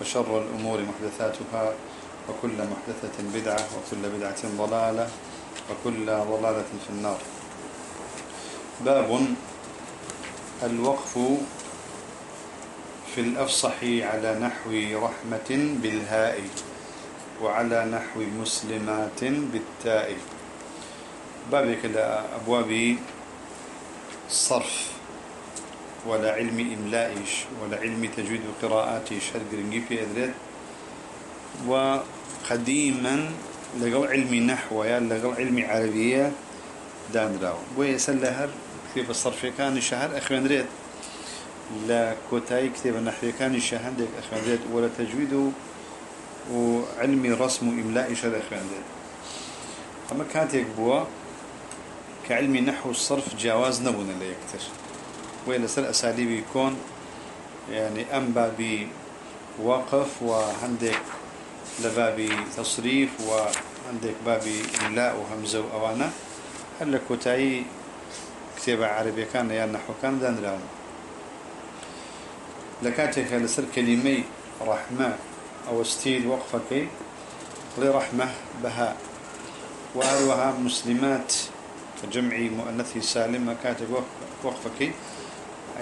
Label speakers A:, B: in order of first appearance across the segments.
A: وشر الأمور محدثاتها وكل محدثة بدعة وكل بدعة ضلالة وكل ضلالة في النار. باب الوقف في الأفصح على نحو رحمة بالهاء وعلى نحو مسلمات بالتاء. بابك أبواب الصرف ولا علم إملائش ولا علم تجويد قراءاتش هل قرنجي في أدريد وقديما لقوا علم نحو يا علم عربية دان راو ويسلهر كتاب الصرف كان شهر أخوان ريد لا كوتاي كتاب النحو كان شهر أخوان ريد ولا تجويد وعلم رسم إملاء شهر أخوان ريد أما كانت يكبوا كعلم نحو الصرف جواز نبونا لا يكتشف وإلى سر أساليب يكون يعني أم بابي وقف وعندك لبابي تصريف وعندك بابي إملاء وهمزة وأوانا هل كتاي كتابة عربية كان يا نحو كان دان راون لكاتك لسر كلمي رحمة أو استيل وقفك لرحمة بها. وأروها مسلمات جمعي مؤنثي سالمة كاتب وقفك.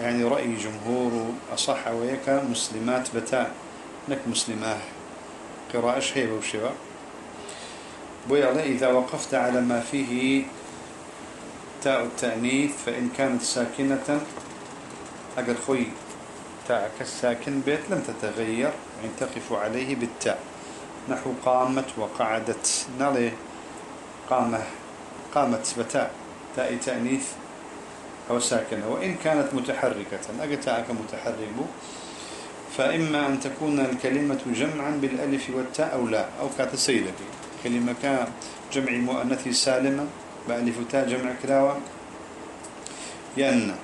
A: يعني رأي جمهور أصح ويك مسلمات بتاء نك مسلماه قراءة شيبة وشبا بيضا إذا وقفت على ما فيه تاء التأنيث فإن كانت ساكنة أقل خوي تاء كالساكن بيت لم تتغير يعني تقف عليه بالتاء. نحو قامت وقعدت. نالي قامة قامت بتاء تاء تأنيث. أو ساكنة. وإن كانت متحركة أقتاك متحرك. فإما أن تكون الكلمة جمعا بالألف والتاء أو لا أو كاتسيلة كلمة جمع مؤنث سالمة بألف تاء جمع كراوة يأن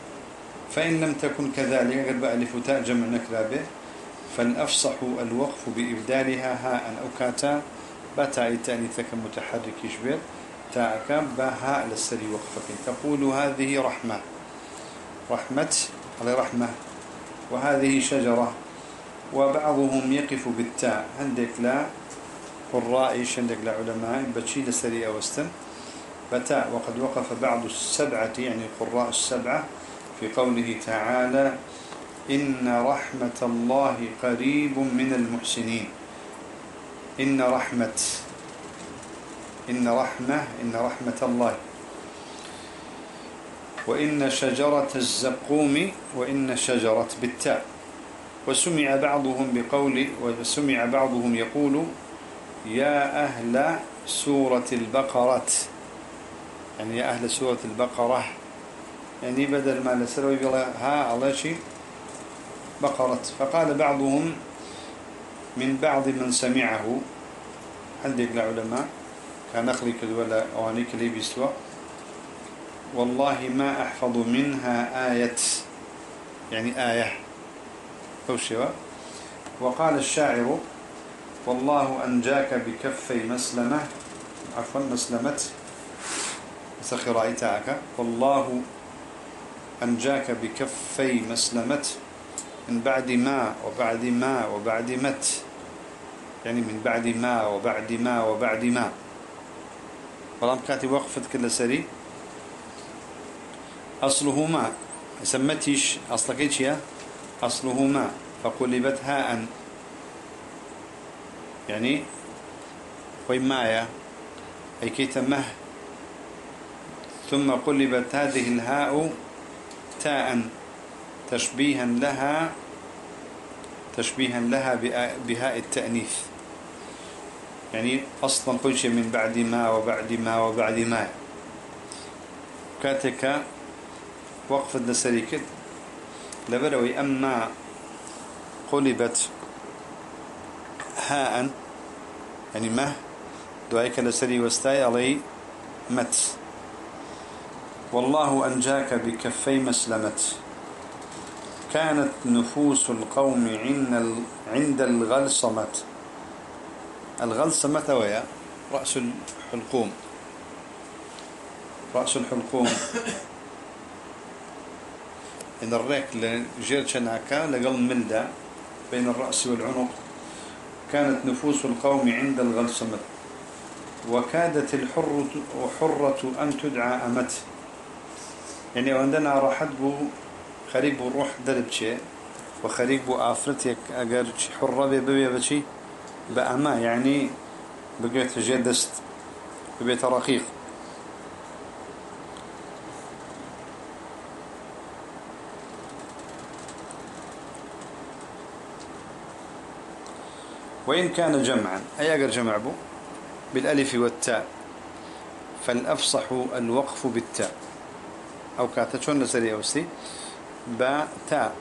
A: فإن لم تكن كذلك قد بألف تاء جمع نكرابه فالأفصح الوقف بإبدالها هاء أو كاتا بتاء التأنيث كمتحرك يشبه تاءك بهاء للسري وقفك. تقول هذه رحمة. رحمة على رحمة. وهذه شجرة وبعضهم يقف بالتاء. عندك لا قراء عندك لا علماء؟ بتشي لسري أوستن بتاء وقد وقف بعض السبعة يعني قراء السبعة في قوله تعالى إن رحمة الله قريب من المحسنين. إن رحمة إن رحمة إن رحمة الله. وإن شجرة الزقوم وإن شجرة بالتاء. وسمع بعضهم بقول وسمع بعضهم يقول يا أهل سورة البقرة. يعني يا أهل سورة البقرة. يعني بدل ما لسروا يقول ها الله شيء بقرة. فقال بعضهم من بعض من سمعه. عندك العلماء؟ كان أخلي كذولا أوانيك لي بيسوا والله ما أحفظ منها آية يعني آية. فوشوا وقال الشاعر والله أنجاك بكفي مسلمة. عفوا مسلمة. سخر إتاعك والله أنجاك بكفي مسلمة. من بعد ما وبعد ما وبعد مت. يعني من بعد ما وبعد ما وبعد ما. فلام كاتي وقفت كل سري. أصله ما سمتيش أصلك يا أصله ما فقلبت هاء. يعني خوي مايا أي كي تمه ثم قلبت هذه الهاء تاء تشبيها لها تشبيها لها بهاء التأنيث. يعني أصلا كل شيء من بعد ما وبعد ما وبعد ما. كاتك وقف الدسريكت لبروي أما قلبت هاء يعني مه دعيك لسري وستاي علي مت. والله أنجاك بكفي مسلمت كانت نفوس القوم عند الغلصمة. الغلصمة ويا؟ رأس الحلقوم. رأس الحلقوم. إن الريك لجير شناكا لقل ملدة بين الرأس والعنق كانت نفوس القوم عند الغلصمة وكادت الحرة حرة أن تدعى أمت يعني عندنا راحت بو خريب روح درب شيء وخريب آفرتك أجر حرة ببي بشي بأما يعني بقيت جدست ببيت رقيق. وإن كان جمعا أي أجر جمع بو؟ بالألف والتاء. فالأفصح الوقف بالتاء. أو كاتشون لسري أوسي باء تاء.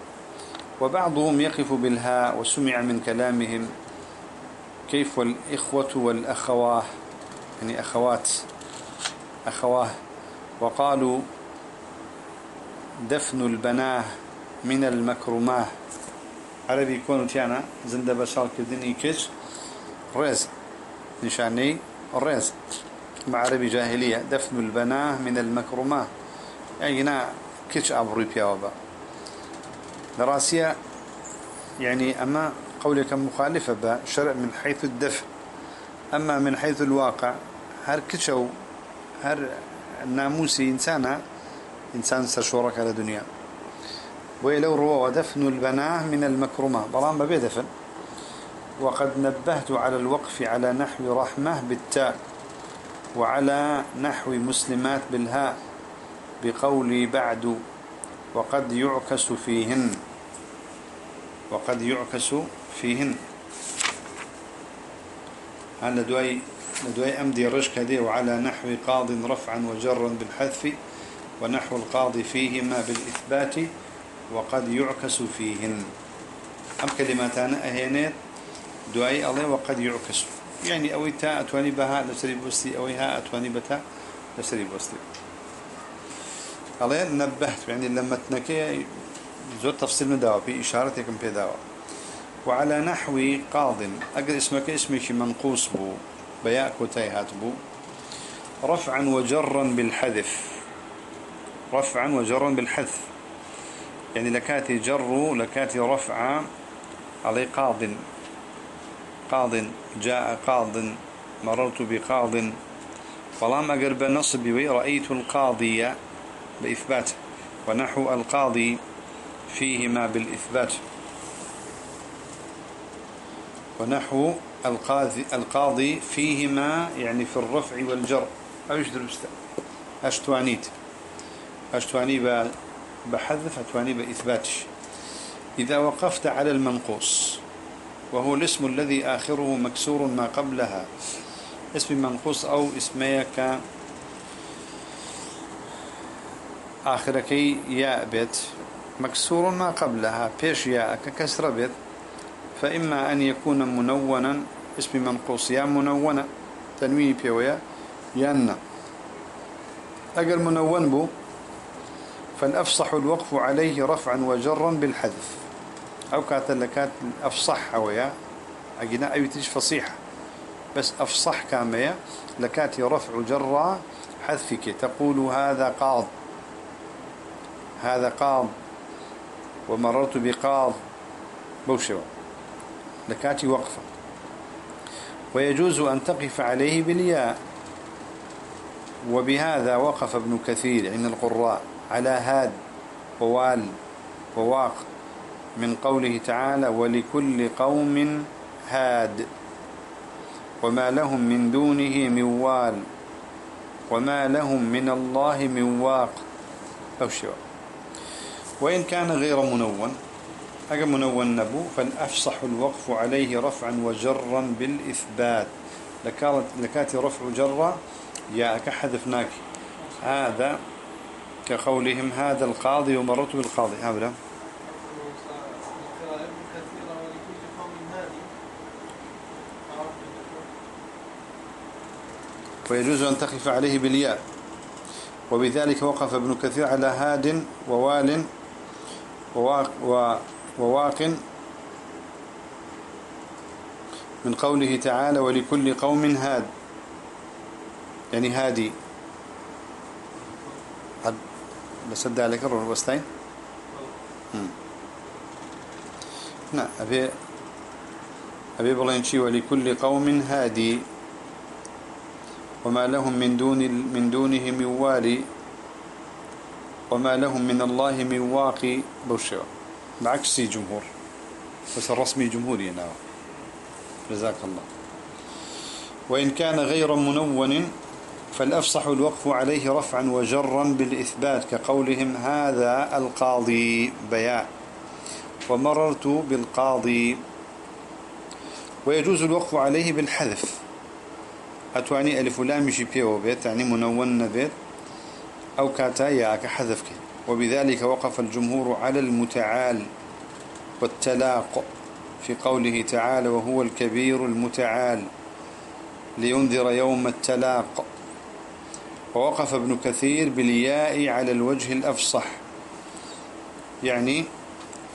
A: وبعضهم يقف بالهاء وسمع من كلامهم. كيف والإخوة والأخواه؟ يعني أخوات أخواه. وقالوا دفن البناه من المكرماه. عربي يكونوا تيانا زند بشار كدني كش رز نشاني الرز مع عربي جاهلية دفن البناه من المكرماه يعني كش أبري بيابا دراسية يعني أما قولك مخالفة بشرع من حيث الدفع أما من حيث الواقع هر كشو هر ناموسي إنسانا إنسان سرشورك على الدنيا ولو روى ودفن البناه من المكرمة. بلان ببيدفن وقد نبهت على الوقف على نحو رحمة بالتاء وعلى نحو مسلمات بالهاء بقولي بعد وقد يعكس فيهن. وقد يعكس فيهن. هذا لدواي لدواي أمدي رشك دي وعلى نحو قاض رفعا وجرا بالحذف ونحو القاضي فيهما بالإثبات وقد يعكس فيهن. أم كلماتان أهينات دعاء الله وقد يعكس. يعني أوي تاء أتواني بها لسري بوستي. أوي ها أتواني بتا لسري بوستي. الله نبهت. يعني لما تنكي زود تفصيل مداوى في إشارتكم في داوى وعلى نحو قاض. أقل اسمك اسمك منقوص بو. بياء كتيهات بو. رفعا وجرا بالحذف. رفعا وجرا بالحذف. يعني لكاتي جر لكاتي رفع علي قاض. قاض جاء قاض مررت بقاض. فلام أقرب نصبي رأيت القاضي بإثبات ونحو القاضي فيهما بالإثبات. ونحو القاضي, القاضي فيهما يعني في الرفع والجر. أشتوانيت. أشتواني بحذف أتواني بإثباتش إذا وقفت على المنقوص وهو الاسم الذي آخره مكسور ما قبلها اسم منقوص أو اسميك آخركي يا بيت مكسور ما قبلها بيش يا ككسر بيت. فإما أن يكون منونا اسم منقوص يا منونة تنوين بيويا يانا. أقل منون بو فالأفصح الوقف عليه رفعا وجرا بالحذف. أو كانت لكات أفصح ويا أجنا أي تيج فصيحة. بس أفصح كامية لكات رفع جرا حذفك. تقول هذا قاض. هذا قاض. ومررت بقاض. بوشوا. لكاتي وقفة. ويجوز أن تقف عليه بالياء. وبهذا وقف ابن كثير عند القراء. على هاد ووال وواق من قوله تعالى ولكل قوم هاد. وما لهم من دونه من وال وما لهم من الله من واق. أو شواء وإن كان غير منون أجا منون نبو فالأفصح الوقف عليه رفعا وجرا بالإثبات. لكات رفع جرا يا كحذفناك هذا كقولهم هذا القاضي ومرت بالقاضي. هؤلاء ويجوز أن تخف عليه بالياء. وبذلك وقف ابن كثير على هاد ووال وواق, وواق من قوله تعالى ولكل قوم هاد. يعني هادي. بسد عليك الروح وستين نعم أبي أبي بلينشي ولكل قوم هادي. وما لهم من دون من دونه من والي. وما لهم من الله من واقي. بوشوا بعكس جمهور. بس الرسمي جمهوري نعم جزاك الله. وإن كان غير منون فالأفصح الوقف عليه رفعا وجرا بالإثبات كقولهم هذا القاضي بياء ومررت بالقاضي. ويجوز الوقف عليه بالحذف. أتواني ألف لام شي بيو بيت يعني منون بيت أو كاتايا كحذفك. وبذلك وقف الجمهور على المتعال والتلاق في قوله تعالى وهو الكبير المتعال. لينذر يوم التلاق. ووقف ابن كثير بالياء على الوجه الأفصح. يعني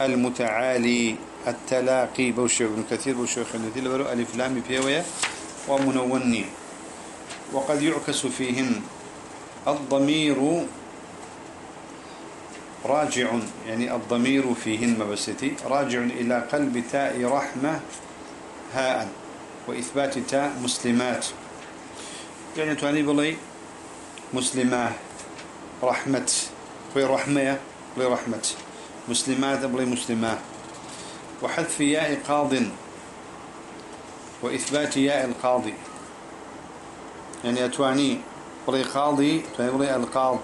A: المتعالي التلاقي. بوشي ابن كثير بوشي خلدي لبرو ألف لام بيوية ومنوني. وقد يعكس فيهن الضمير راجع يعني الضمير فيهن مبستي راجع إلى قلب تاء رحمة هاء وإثبات تاء مسلمات. يعني تواني بلي مسلمة رحمة بلي رحمة بلي رحمة. مسلمات بلي مسلمة. وحذف ياء قاض وإثبات ياء القاضي. يعني أتواني بلي قاضي بلي القاض.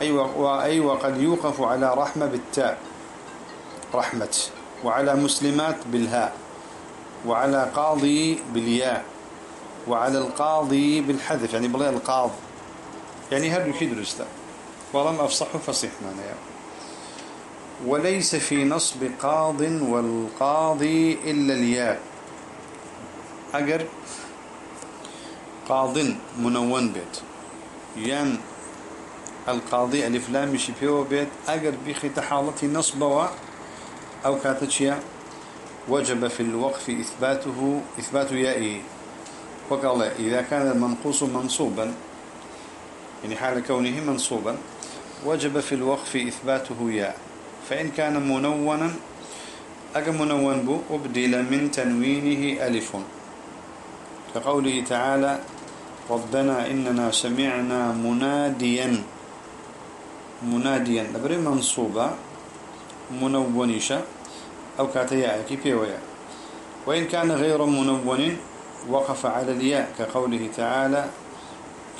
A: أيوة وأي وقد يوقف على رحمة بالتاء. رحمة. وعلى مسلمات بالهاء. وعلى قاضي بالياء. وعلى القاضي بالحذف يعني بلي القاض. يعني هذا يفيد الأستاذ؟ ولم أفصحه فصيح معنا يعني. وليس في نصب قاض والقاضي إلا الياء. أجر قاض منون بيت. ين القاضي ألف لام مشي بيو بيت. أجر بخي تحالتي نصبوا أو كاتشيا وجب في الوقف إثباته إثبات يائه. وقال إذا كان المنقوص منصوبا يعني حال كونه منصوبا وجب في الوقف إثباته ياء. فإن كان منونا أجا منون بو أبدل من تنوينه ألف. كقوله تعالى ربنا إننا سمعنا مناديا. مناديا لبري منصوبة منونشة أو كاتيا كي بيويا وإن كان غير منون وقف على الياء كقوله تعالى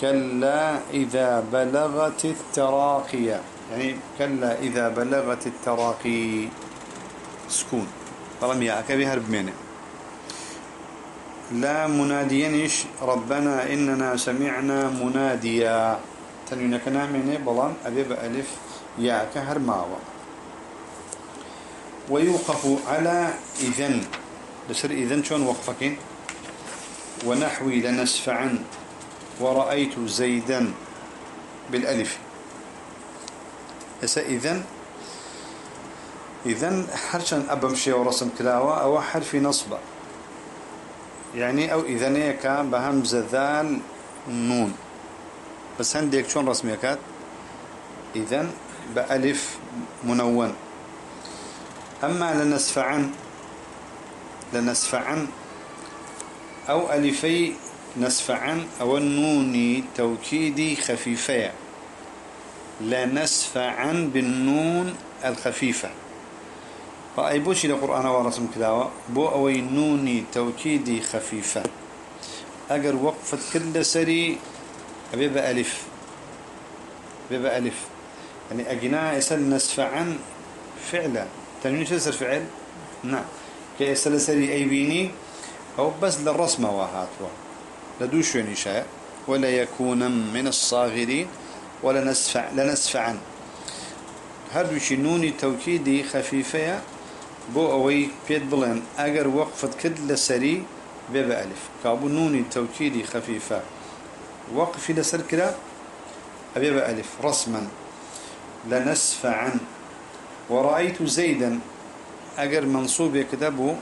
A: كلا إذا بلغت التراقية يعني كلا إذا بلغت التراقي. سكون. طالما يا كبي هرب منه. لا مناديا ربنا إننا سمعنا مناديا. تنوين كنا منه بلان أبي بألف يا كهر ماوى ويوقف على إذن. لسر إذن شون وقفك؟ ونحوي لنسفعا ورأيت زيدا بالألف. إذا إذن؟ إذن حرشا أبمشي ورسم كلاوة أو حرف نصبة يعني أو إذن كان بهمزة ذال نون. بس هنديك شون رسمي كات إذن بألف منون. أما لنسفعن لنسفعن أو ألفي نسفعن أو النون توكيدي خفيفة. لنسفعن بالنون الخفيفة. فأي بوشي لقرآن ورسم كلاوة بو أوي نوني توكيدي خفيفة. أجر وقفت كل سري بيبقى ألف. بيبقى ألف. يعني أجناء يسال نسفعن فعلا. تنوين شو فعل؟ نعم. كي يسال سري أي بيني أو بس للرسم وهاتوا. لدوش شاء ولا يكون من الصاغرين ولا نسفع لنسفعا هردوشي نوني توكيدي خفيفة بو أوي بيت بلن اگر وقفت كد لسري بيبا ألف. كابو نوني توكيدي خفيفة. وقف لسر كده أبيبا ألف. رسما. لنسفعا ورأيت زيدا. أجر منصوب يكتبه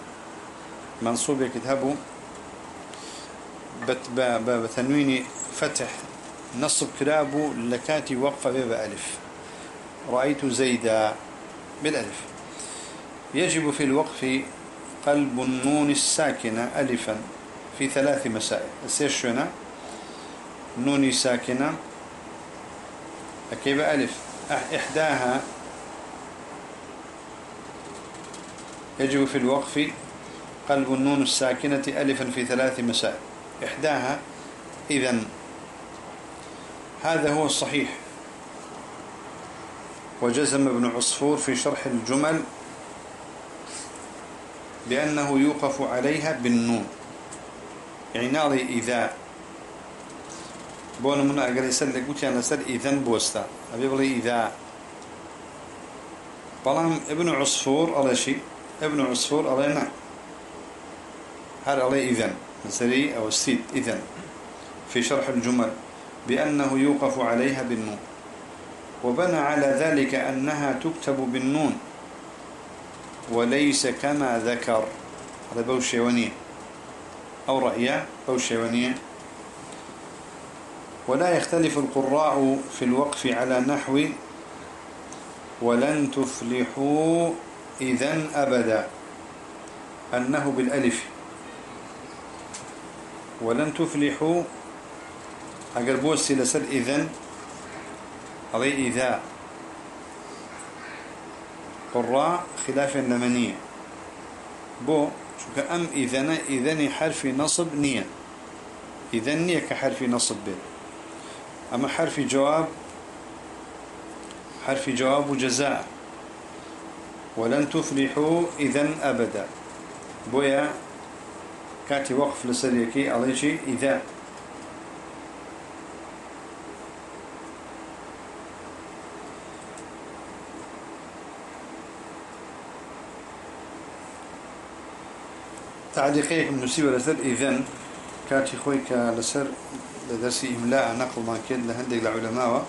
A: منصوب يكتبه بت بتنويني فتح. نصب كرابه لكاتي وقف بيبا ألف. رأيت زيدا بالألف. يجب في الوقف قلب النون الساكنة ألفا في ثلاث مسائل. السيشنة نون ساكنة. كيف ألف. إحداها. يجب في الوقف قلب النون الساكنة ألفا في ثلاث مسائل إحداها إذن هذا هو الصحيح. وجزم ابن عصفور في شرح الجمل بأنه يوقف عليها بالنون. يعني ناري إذا. بون من أقل يسأل قلت أنا سأل إذن بوستا. أبي بلي إذا. بلام ابن عصفور على شيء. ابن عصفور على نعم هل عليه إذن مسري أو السيد إذن. في شرح الجمل بأنه يوقف عليها بالنون. وبنى على ذلك أنها تكتب بالنون. وليس كما ذكر. هذا بوشيونية أو رأية بوشيونية ولا يختلف القراء في الوقف على نحو. ولن تفلحوا إذن أبدا. أنه بالألف. ولن تفلحوا. أقربوا السلسل إذن. علي إذا. قراء خلاف لمنية بو شو أم إذن إذن حرف نصب نية. إذن نية كحرف نصب به أما حرف جواب حرف جواب وجزاء. ولن تفلحوا إذن أبدا. بويا كاتي وقف لسريكي على شيء إذا. تعليقيك من نسيب لسر إذن كاتي خويك لسر لدرس إملاء نقل ما كان لهندق العلماء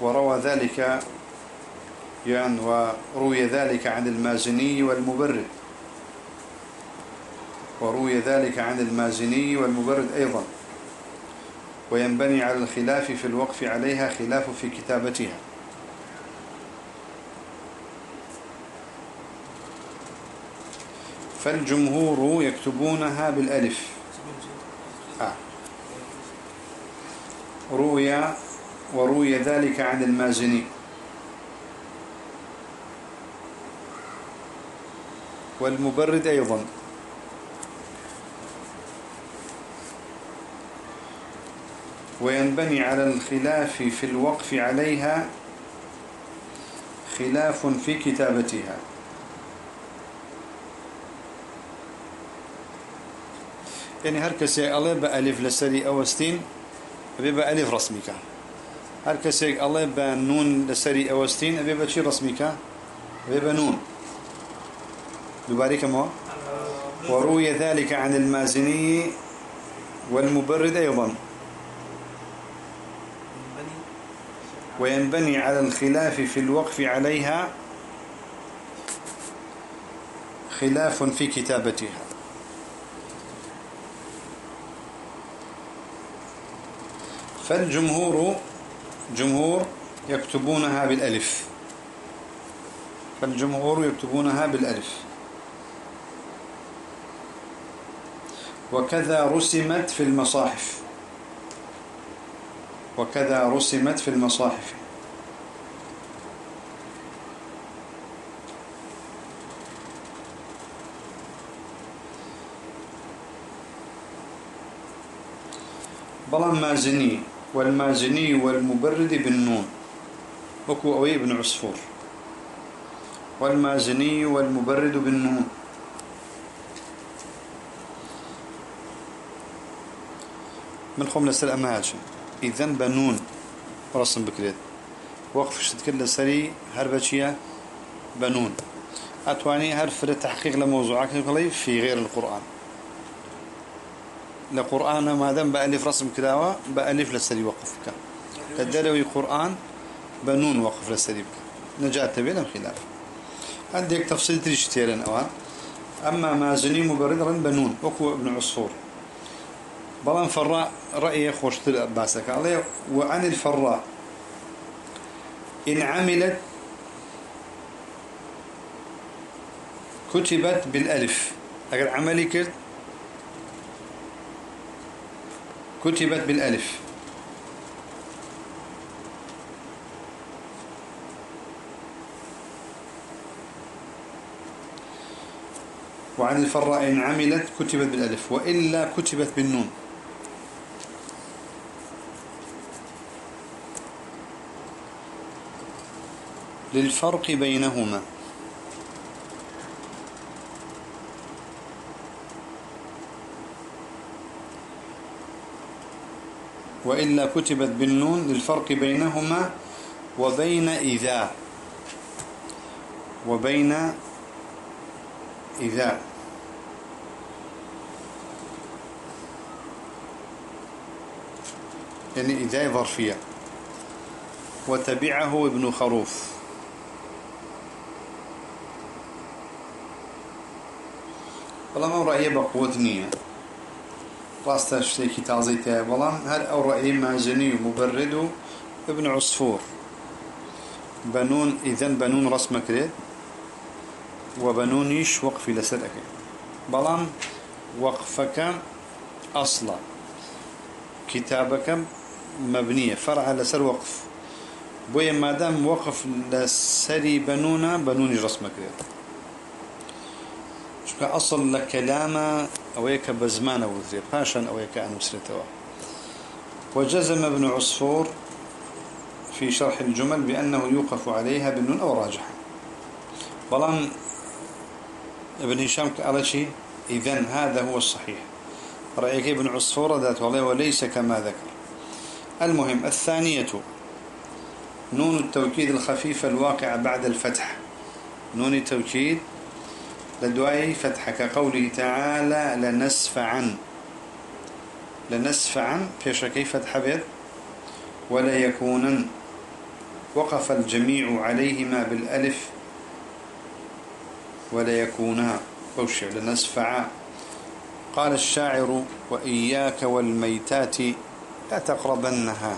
A: وروى ذلك يعني وروي ذلك عن المازني والمبرد وروي ذلك عن المازني والمبرد أيضا. وينبني على الخلاف في الوقف عليها خلاف في كتابتها. فالجمهور يكتبونها بالألف. آه. روي وروي ذلك عن المازني. والمبرد أيضا. وينبني على الخلاف في الوقف عليها خلاف في كتابتها. يعني هر كسي الله بألف لسري أوستين بيبقى ألف رسمي كان هر كسي الله بنون لسري أوستين بيبقى شي رسمي كان بيبقى نون. دوباري وروي ذلك عن المازني والمبرد أيضا وينبني على الخلاف في الوقف عليها خلاف في كتابتها. فالجمهور جمهور يكتبونها بالألف. فالجمهور يكتبونها بالألف. وكذا رسمت في المصاحف. وكذا رسمت في المصاحف. بلان مازني والمازني والمبرد بالنون وكو أوي بن عصفور. والمازني والمبرد بالنون من خم لسر أمهاج إذن بنون رسم بكريت. وقف شتكل سري هربتشيا بنون. أتواني هر فرد تحقيق لموضوعك في غير القرآن. لقرآن ما دام بألف رسم كلاوة بألف لسري وقفك كدلوي قرآن بنون وقف لسري نجات بين الخلاف عندك تفصيل تريش تيرن أوان. أما ما زني مبرد بنون. وكو ابن عصفور. بلان فراء رأي خوش باسك. عليه وعن الفراء إن عملت كتبت بالألف. أقل عملي كرت كتبت بالألف. وعن الفراء إن عملت كتبت بالألف. وإلا كتبت بالنون. للفرق بينهما. وإلا كتبت بالنون للفرق بينهما وبين إذا. وبين إذا. يعني إذا ظرفية. وتبعه ابن خروف. والله ما رأيه بقوة نية راستا شتيكي تعزيتها والله هل أو رأيه مازني مبرد ابن عصفور بنون إذن بنون رسم كريت وبنونيش وقفي لسرك بلان وقفك أصلا كتابك مبنية فرع لسر وقف بويا ما دام وقف لسري بنونا بنوني رسمك شو أصل لكلام أويك بزمان وذي باشا أويك أن وسرتوا وجزم ابن عصفور في شرح الجمل بأنه يوقف عليها بالنون أو راجح. بلان ابن هشام قال شيء إذن هذا هو الصحيح. رأيك ابن عصفور ذات والله وليس كما ذكر. المهم الثانية نون التوكيد الخفيفة الواقع بعد الفتح. نون التوكيد لدواي فتح كقوله تعالى لنسفعا لنسفعا فيش كيف فتح بيت؟ ولا يكونن. وقف الجميع عليهما بالألف. ولا يكونا. أوشع لنسفع. قال الشاعر وإياك والميتات لا تقربنها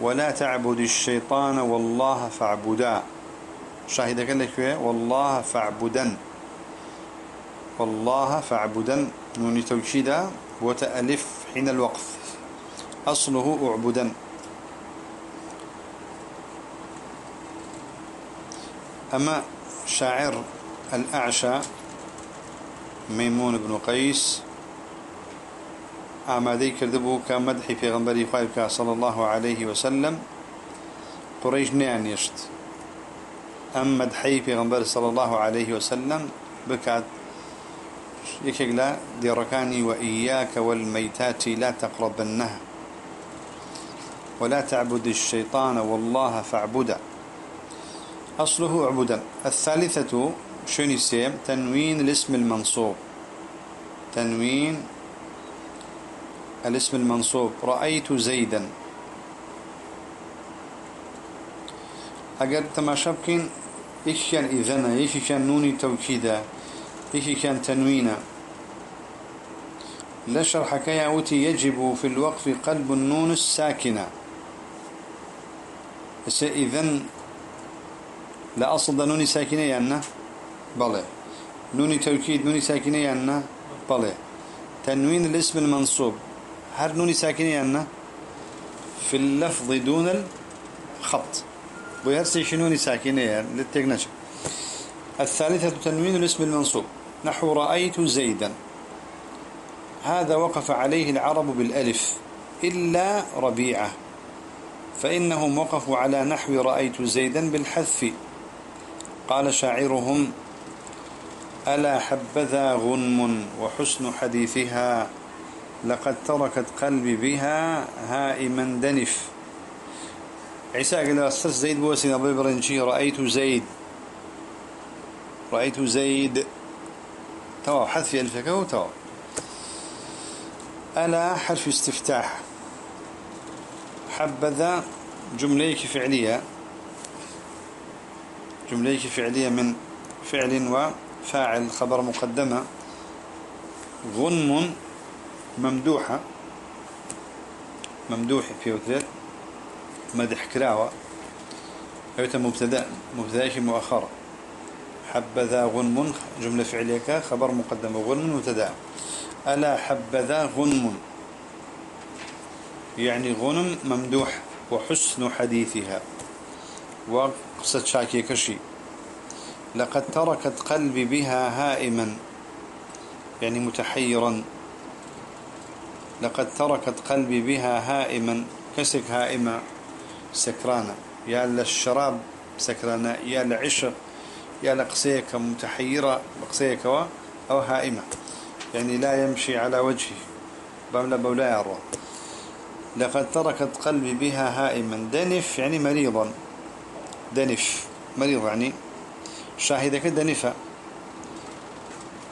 A: ولا تعبد الشيطان والله فاعبدا. شاهدك لك والله فاعبدا والله فاعبدا نون توكيدا وتألف حين الوقف. أصله أعبدا. أما شاعر الأعشى ميمون بن قيس آمادي كردبو كمدحي في غنبري خايبك صلى الله عليه وسلم قريش نيان يشت أم مدحي في غنبري صلى الله عليه وسلم بكات يكيقلا ديركاني وإياك والميتات لا تقربنها ولا تعبد الشيطان والله فاعبدا أصله عبدا الثالثة شنو يسيم تنوين الاسم المنصوب. تنوين الاسم المنصوب. رأيت زيدا. أجر تماشبكين؟ إيش كان إذنا إيش كان نوني توكيدا؟ إيش كان تنوينا. لا شرح كياوتي يجب في الوقف قلب النون الساكنة. إذن لا أصل نوني ساكنة يعني بله. نوني توكيد نوني ساكنة يعني بله. تنوين الاسم المنصوب. هر نوني ساكنة يعني في اللفظ دون الخط. ويرسي نوني ساكنة يعني للتقنش الثالثة تنوين الاسم المنصوب. نحو رأيت زيدا. هذا وقف عليه العرب بالألف إلا ربيعة. فإنهم وقفوا على نحو رأيت زيدا بالحذف. قال شاعرهم ألا حبذا غنم وحسن حديثها لقد تركت قلبي بها هائما دنف. عيسى قال أستاذ زيد بوسين أبو برنشي رأيت زيد؟ رأيت زيد تو حذف ألفك تو. ألا حرف استفتاح. حبذا جمليك فعلية. جمليك فعلية من فعل وفاعل خبر مقدمة. غنم ممدوحة. ممدوح في وثلاث مدح كراوة. أيوة مبتدأ مبتدا مؤخرة حبذا غنم جملة فعلية خبر مقدمة غنم مبتدأ. ألا حبذا غنم. يعني غنم ممدوح وحسن حديثها. وقصة شاكي كشي. لقد تركت قلبي بها هائما. يعني متحيرا. لقد تركت قلبي بها هائما. كسك هائمة سكرانة يا للشراب سكرانة يا لعشق يا لقسيك متحيرة بقسيك أو هائمة. يعني لا يمشي على وجهه. بملا بولا يرى لقد تركت قلبي بها هائما. دنف يعني مريضا. دنف. مريض يعني. شاهدك دنفا.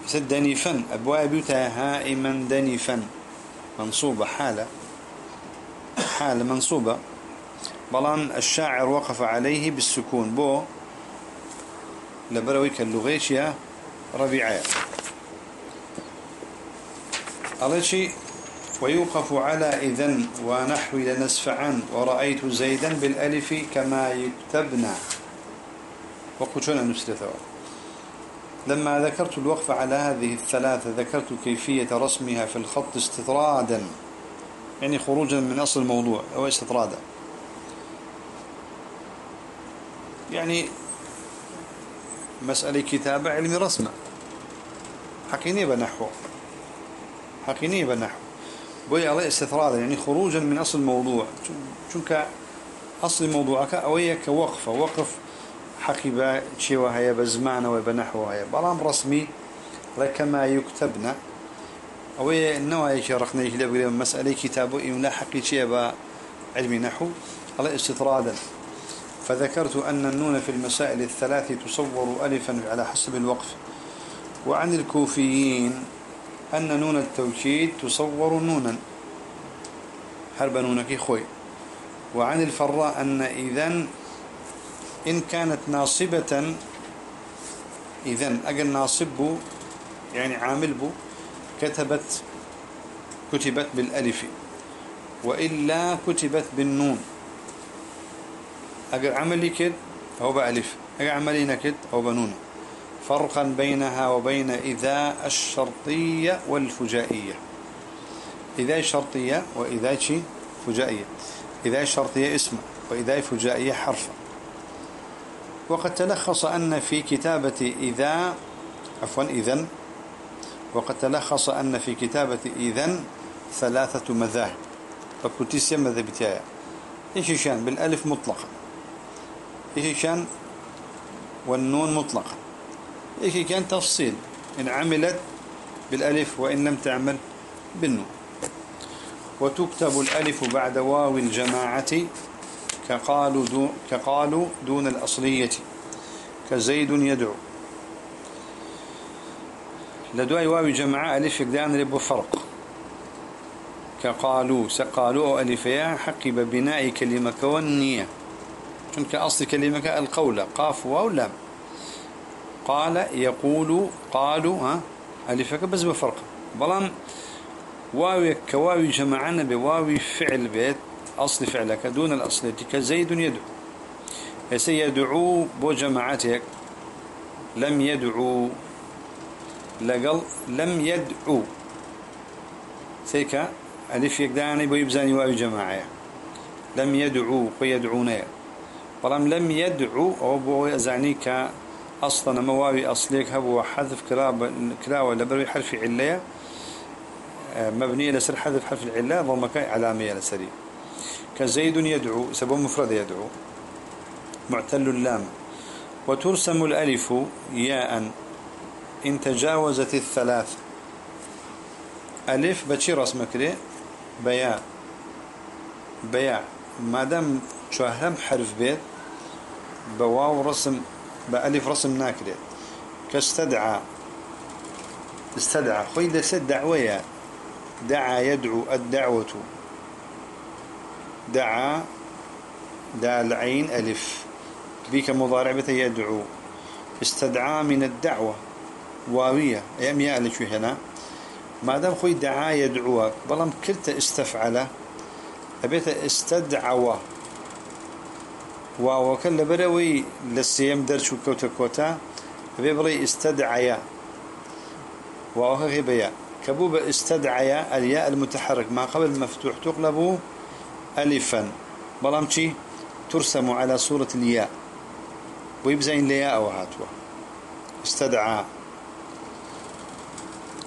A: سد دنيفا أبوابتها هائما دنفا. منصوبة حالة. حالة منصوبة. بلان الشاعر وقف عليه بالسكون. بو لبرويك اللغيشيا ربيعية أليشي ويوقف على إذن ونحو لنسفعا ورأيت زيدا بالألف كما يكتبنا. وقلتنا نسلثوا لما ذكرت الوقف على هذه الثلاثة ذكرت كيفية رسمها في الخط استطرادا. يعني خروجا من أصل الموضوع أو استطرادا. يعني مسألة كتابة علم رسمة. حقيني بنحو. حقيني بنحو. بوي على استطرادا يعني خروجا من أصل الموضوع. شنك أصل موضوعك؟ أويك وقفة وقف حقيبة شيء هي بزمانة وبنحو هي بلام رسمي لكما يكتبنا أو النوع شرحنا يكتب مسألة كتابه إملاء حقي شيء بعلم نحو. على استطرادا فذكرت أن النون في المسائل الثلاث تصور ألفا على حسب الوقف. وعن الكوفيين أن نون التوكيد تصور نونا. حرب نونك خوي وعن الفراء أن إذن إن كانت ناصبة إذن أجل ناصب يعني عامل بو كتبت كتبت بالألف. وإلا كتبت بالنون. أجل عملي كد هو بألف. أجل عملي نكد هو بنون. فرقا بينها وبين إذا الشرطية والفجائية. إذا الشرطية وإذا فجائية. إذا الشرطية اسم وإذا فجائية حرف. وقد تلخص أن في كتابة إذا عفوا إذن. وقد تلخص أن في كتابة إذن ثلاثة مذاهب. فكنت مذهب بتاعي إيش كان بالألف مطلقا. إيش كان؟ والنون مطلقا إيش كان تفصيل؟ إن عملت بالألف وإن لم تعمل بالنون. وتكتب الألف بعد واو الجماعة كقالوا دون, كقالوا دون الأصلية كزيد يدعو. لدواء واو جماعة ألف يقدان رب فرق. كقالوا سقالوا أو ألفيا حقب ببناء كلمة والنية چونك أصل كلمة القول قاف واو لام. قال يقول قالوا ها ألفك بس بفرق بلان واو كواو جمعنا بواو فعل بيت أصل فعلك دون الأصل كزيد يدعو يدعو بو جماعتك لم يدعو لقل لم يدعو سيكا ألف يقداني بو يبزاني واو جماعة لم يدعو ويدعونا ولم لم يدعو أو بو يزعني أصلا مواوي أصليك هو حذف كراوة لبروي حرف علية. آه، مبنية لسر حذف حرف العلة ضمك علامية لسري كزيد يدعو سبب مفرد يدعو. معتل اللام. وترسم الألف ياء. إن تجاوزت الثلاث. ألف بشي رسمك لي. بياء. بياء. ما دام شهرم حرف بيت بواو رسم بألف رسم ناكلة. كاستدعى استدعى خوي ده سد دعوية. دعا يدعو الدعوة. دعا دال عين ألف. بيك مضارع بتا يدعو. استدعى من الدعوة. واوية. أيام يا شو هنا. ما دام خوي دعا يدعوك بلام كلت استفعل أبيت وكل بروي للسيم درشو كوتا كوتا بري استدعيا. وهو بيا. كبوب استدعيا الياء المتحرك. ما قبل المفتوح تقلب ألفا. بلامشي ترسم على صورة الياء. ويبزين لياء أو هاتوا. استدعى.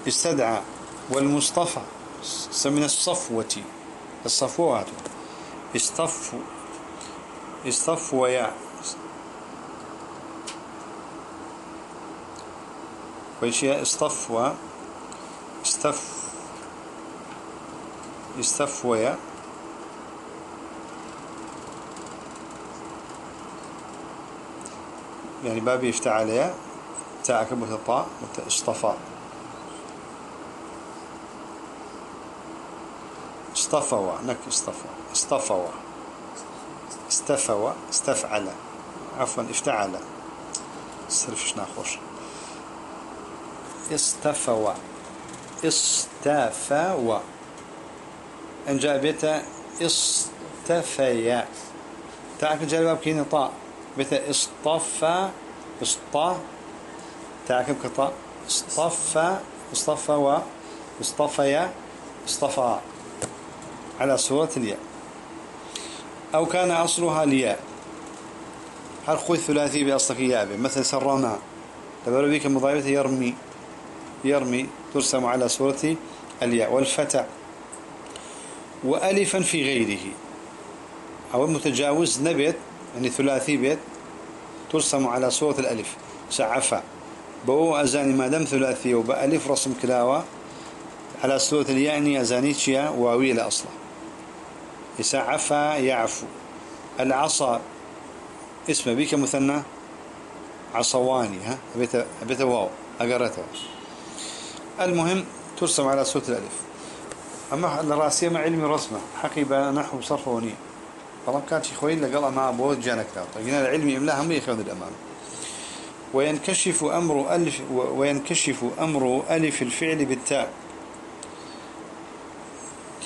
A: استدعى. والمصطفى من الصفوة. الصفوة استف استفوا يا ويشيا استفوا استف استفويا يعني بابي يفتح عليها. تاعك متطاء اصطفى اصطفوا نك اصطفى. اصطفوا استفوا استفعل. عفوا افتعل. صرفش ناخوش استفوا استفوا إن جاء بيتا استفيا. تاعك جاء كين طاء. بيتا اصطفى اصطا تاعك كطاء اصطفى اصطفوا اصطفيا اصطفى. على صورة الياء. أو كان أصلها الياء هل خوي ثلاثي بأصلك ياء مثل سرما تبرو بك مضايبة يرمي يرمي ترسم على صورة الياء والفتى. وألفا في غيره. أو المتجاوز نبت يعني ثلاثي بيت ترسم على صورة الألف. سعفا بو أزاني ما دام ثلاثي وبألف رسم كلاوة. على صورة الياء يعني أزانيتشيا واوية أصلا يسعفا يعفو. العصا اسم بك مثنى. عصواني ها؟ بيت بيت واو أقرته المهم ترسم على صوت الألف. أما الراسية مع علم رسمه. حقيبة نحو صرف ونية. طبعا كانت خوي لقال ما أبوه جانك قلنا العلم إملاها هم يخذ الأمام وينكشف أمر ألف وينكشف أمر ألف الفعل بالتاء.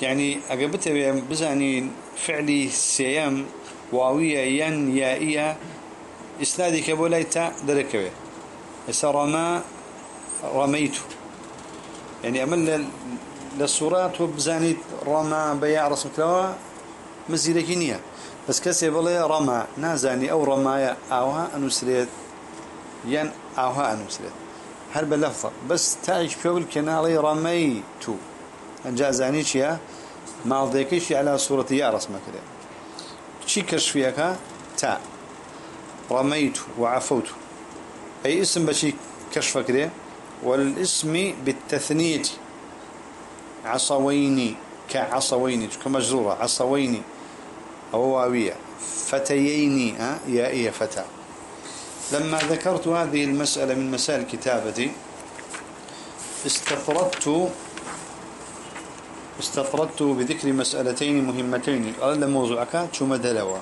A: يعني أقبت بزاني فعلي سيام واوية ين يائية إسنادي كبولاي تاء دركوه رمى رميت يعني أمل للصورات وبزاني رمى بيع رسم كلاوة مزيلة كينية بس كسي بلي رمى نازاني أو رمايا أوها أنوسريت. ين أوها أنوسريت. هل بلفظة بس تعيش في الكنالي رميتو. جازاني شيا ماضيكيش على صورة يا رسمك كده شي كشف فيك تاء رميت وعفوت أي اسم بشي كشف كده والاسم بالتثنية. عصويني كعصويني كمجرورة عصويني أو واوية فتييني ها؟ يا إيه فتى لما ذكرت هذه المسألة من مسائل كتابتي استطردت استطردت بذكر مسألتين مهمتين. قال موضوعك شو مدلوا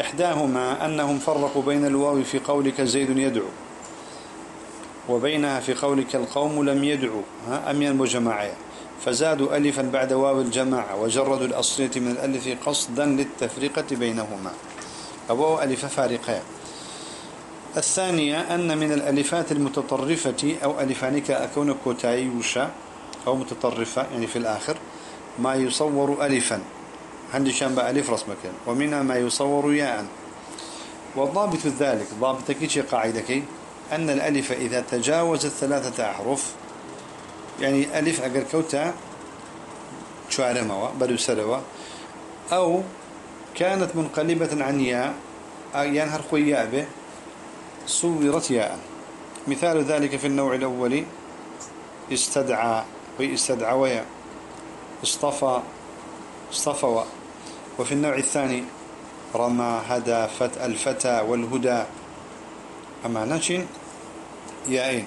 A: إحداهما أنهم فرقوا بين الواو في قولك زيد يدعو وبينها في قولك القوم لم يدعوا ها أم ينبو جماعية فزادوا ألفا بعد واو الجماعة وجردوا الأصلية من الألف قصدا للتفرقة بينهما. أو ألف فارقة الثانية أن من الألفات المتطرفة أو ألفانك أكون كوتايوشا. أو متطرفة يعني في الآخر ما يصور ألفا. عندي شان بألف رسمك ومنها ما يصور ياء. والضابط ذلك ضابط كيش قاعدة أن الألف إذا تجاوزت ثلاثة أحرف يعني ألف أقر كوتا شعرموا بدو سلوا أو كانت منقلبة عن ياء ينهر خوياء به صورت ياء. مثال ذلك في النوع الأول استدعى. ويستدعويا اصطفى اصطفوا وفي النوع الثاني رمى هدى فت الفتى والهدى. أما نشن يائين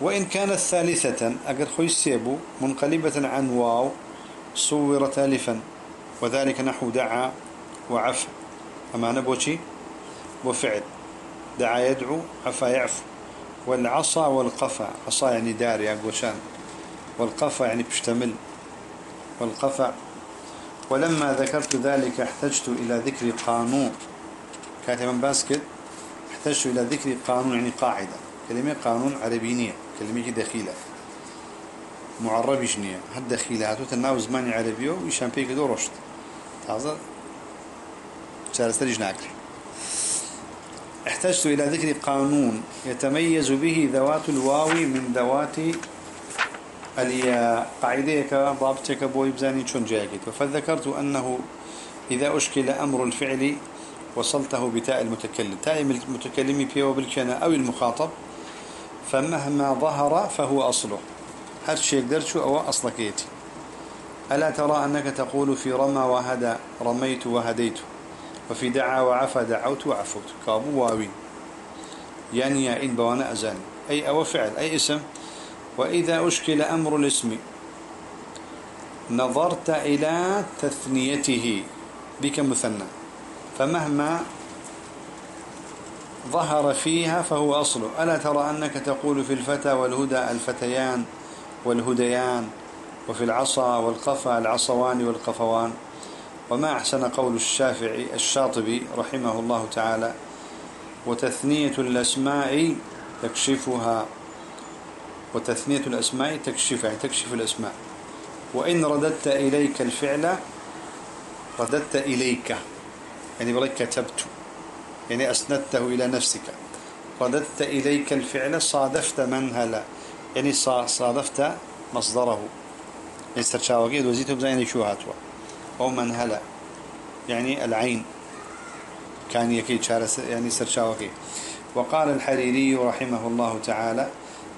A: وإن كانت ثالثة أقر خوي سيبو منقلبة عن واو صور تالفا. وذلك نحو دعا وعفى أما نبوشي؟ وفعل. دعا يدعو عفى يعفو. والعصا والقفا. عصا يعني دار يا قوشان. والقفا يعني بشتمل والقفا ولما ذكرت ذلك احتجت إلى ذكر قانون. كاتبا باسكت احتجت إلى ذكر قانون يعني قاعدة. كلمة قانون عربينية كلمة دخيلة. معربي شنية هاد دخيلة هاتو تناو زماني عربيو ويشان بيك دو رشد. تعزر شارستريج ناكري احتجت إلى ذكر قانون يتميز به ذوات الواو من ذوات الياء قاعدة ضابطك بوي بزاني شون جاكت فذكرت أنه إذا أشكل أمر الفعل وصلته بتاء المتكلم. تاء المتكلم فيه بالكنا أو المخاطب فمهما ظهر فهو أصله. هل شيء قدرت أو أصلكيتي ألا ترى أنك تقول في رمى وهدى رميت وهديت. وفي دعا وعفى دعوت وعفوت. كابو واوي. يعني يا إن بوانا أزاني. أي أو فعل أي اسم وإذا أشكل أمر الاسم نظرت إلى تثنيته بك مثنى فمهما ظهر فيها فهو أصله ألا ترى أنك تقول في الفتى والهدى الفتيان والهديان وفي العصا والقفا العصوان والقفوان. وما أحسن قول الشافعي الشاطبي رحمه الله تعالى وتثنية الأسماء تكشفها وتثنية الأسماء تكشف يعني تكشف الأسماء. وإن رددت إليك الفعل رددت إليك. يعني بلك كتبت. يعني أسندته إلى نفسك. رددت إليك الفعل صادفت منهلا يعني صادفت مصدره. يعني سرشاوكي دوزيته بزين شو هاتوا أو منهلا يعني العين. كان يكي يعني سرشاوكي وقال الحريري رحمه الله تعالى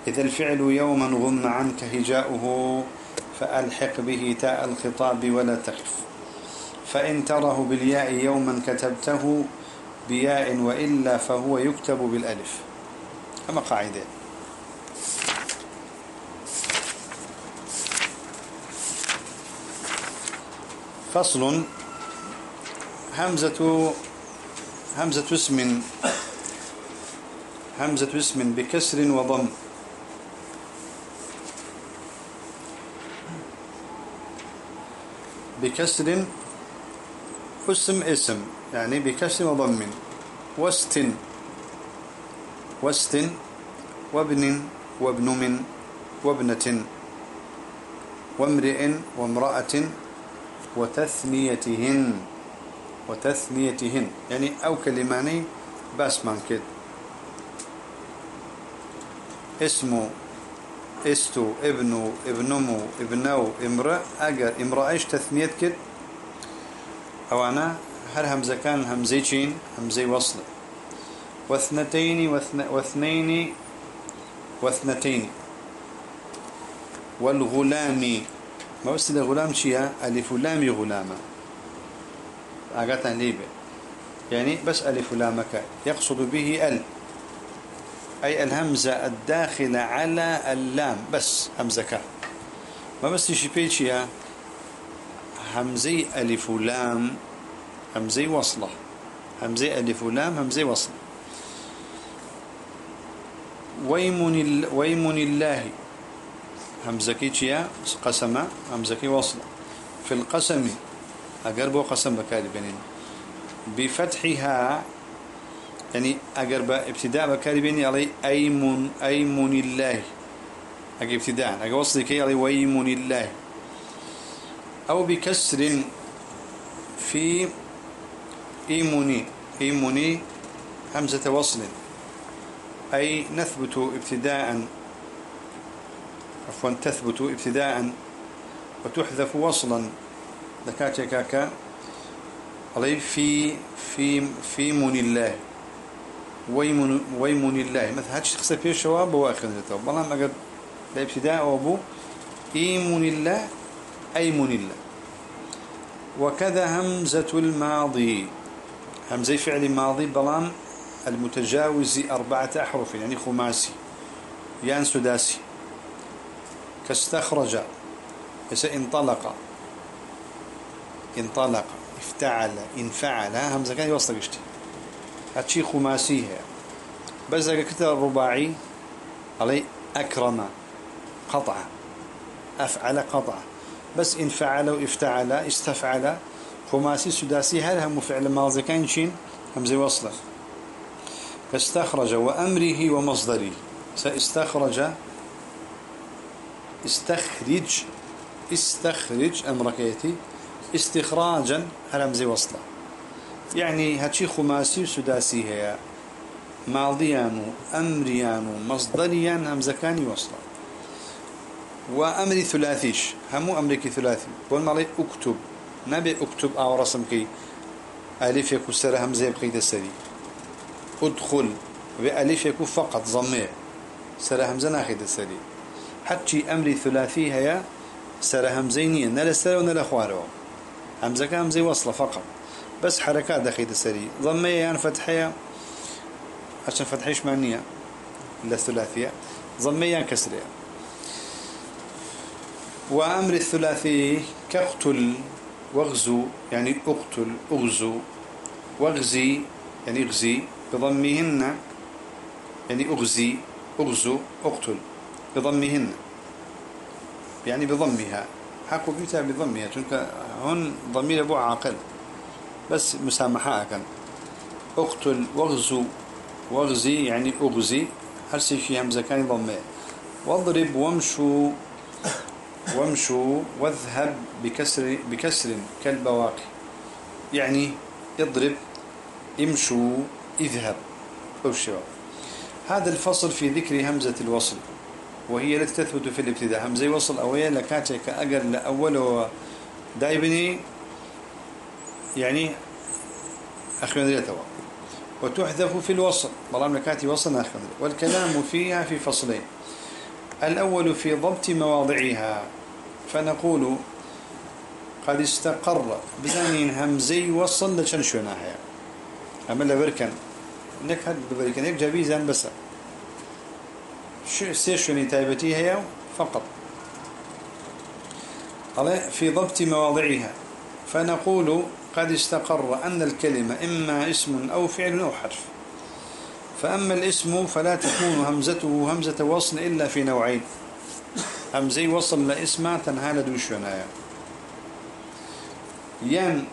A: إذا الفعل يوما غم عنك هجاؤه فألحق به تاء الخطاب ولا تخف. فإن تره بالياء يوما كتبته بياء وإلا فهو يكتب بالألف. أما قاعدة فصل. همزة همزة اسم همزة اسم بكسر وضم. بكسر اسم اسم يعني بكسر وضم وست وست وابن وابن من وابنة وامرئ وامرأة وتثنيتهن وتثنيتهن يعني أو كلماني بس من كده اسمه إستو إبنو إبنمو إبنو إمرأ اگر امرأيش تثنيت كد؟ أو أنا هر همزة كان همزيشين همزي وصل. واثنتين واثن واثنين واثنتين والغلام ما بس الغلام شيا ألف لام غلامة. أقاتها ليبة. يعني بس ألف لامك يقصد به ال أي الهمزة الداخلة على اللام بس همزة ما بس يشبيتشيا همزي ألف لام همزي وصلة. همزي ألف لام همزي وصلة. ويمن, ويمن الله. همزكي تشيا قسم همزكي وصلة. في القسم أقربوا قسم بكاري بنين. بفتحها يعني أجر ابتداء بكاري بيني علي أيمن أيمن الله. أجر ابتداء. أجر وصلي كي علي ويمن الله. أو بكسر في إيموني إيموني همزة وصل. أي نثبت ابتداء. عفوا تثبت ابتداء. وتحذف وصلا. ذكاتك علي في في في من الله. ويمن الله. مثلا هاتش تخسر في الشواب واخر ذاته والله ما قد الابتداء وابو إيمن الله أيمن الله. وكذا همزة الماضي. همزة فعل ماضي بلان المتجاوز أربعة أحرف يعني خماسي. يان سداسي كاستخرج. انطلق. انطلق. افتعل. انفعل. همزة كان يوصل قشتي. هاتشي خماسي هي بس إذا كتر رباعي علي أكرم قطع أفعل قطع بس انفعل وافتعل استفعل. خماسي سداسي هل هم فعل ماضي كان شين؟ وصله. فاستخرج وأمره ومصدره. ساستخرج استخرج استخرج أمركيتي استخراجا هلمزي وصلة. يعني هاتشي خماسي وسداسي هي. ماضيان أمريان مصدريان همزكاني وصلة وأمري ثلاثيش همو أمريكي ثلاثي. بقول مالي اكتب نبي اكتب أو رسمكي ألف يكو سر همزة بقيت السري. أدخل. بألف يكو فقط ضمير. سر همزة ناخد السري. حتى أمري ثلاثي هي. سر همزينية نلا سر ونلا خوارو. همزة كان همزة وصلة فقط. بس حركات دخيت السري ضمية يعني فتحية عشان فتحيش معنية؟ إلا ثلاثية. ضمية كسرية. وأمر الثلاثي كاقتل واغزو يعني أقتل أغزو. واغزي يعني أغزي. بضمهن يعني أغزي أغزو أقتل. بضمهن يعني بضمها. حكوا بيتها بضمها. هون ضمير أبو عاقل. بس مسامحة كان. اقتل واغزو. واغزي يعني اغزي. هل في همزة كان ضمه واضرب وامشوا وامشوا واذهب بكسر بكسر كالبواقي. يعني اضرب امشوا اذهب. أو هذا الفصل في ذكر همزة الوصل. وهي التي تثبت في الابتداء. همزة وصل أوية لكاتك أقل لأول دايبني يعني أخيرا توا. وتحذف في الوصل. بلام لكاتي وصل أخيرا والكلام فيها في فصلين. الأول في ضبط مواضعها. فنقول قد استقر. بزانين همزي وصل لشن شوناها أما لبركن إنك هاد ببركن هيك جابيزان بس. شو سيشوني تايبتي هي فقط. في ضبط مواضعها. فنقول قد استقر أن الكلمة إما اسم أو فعل أو حرف. فأما الاسم فلا تكون همزته همزة وصل إلا في نوعين. همزي وصل لاسمه تنها لدوشنا ين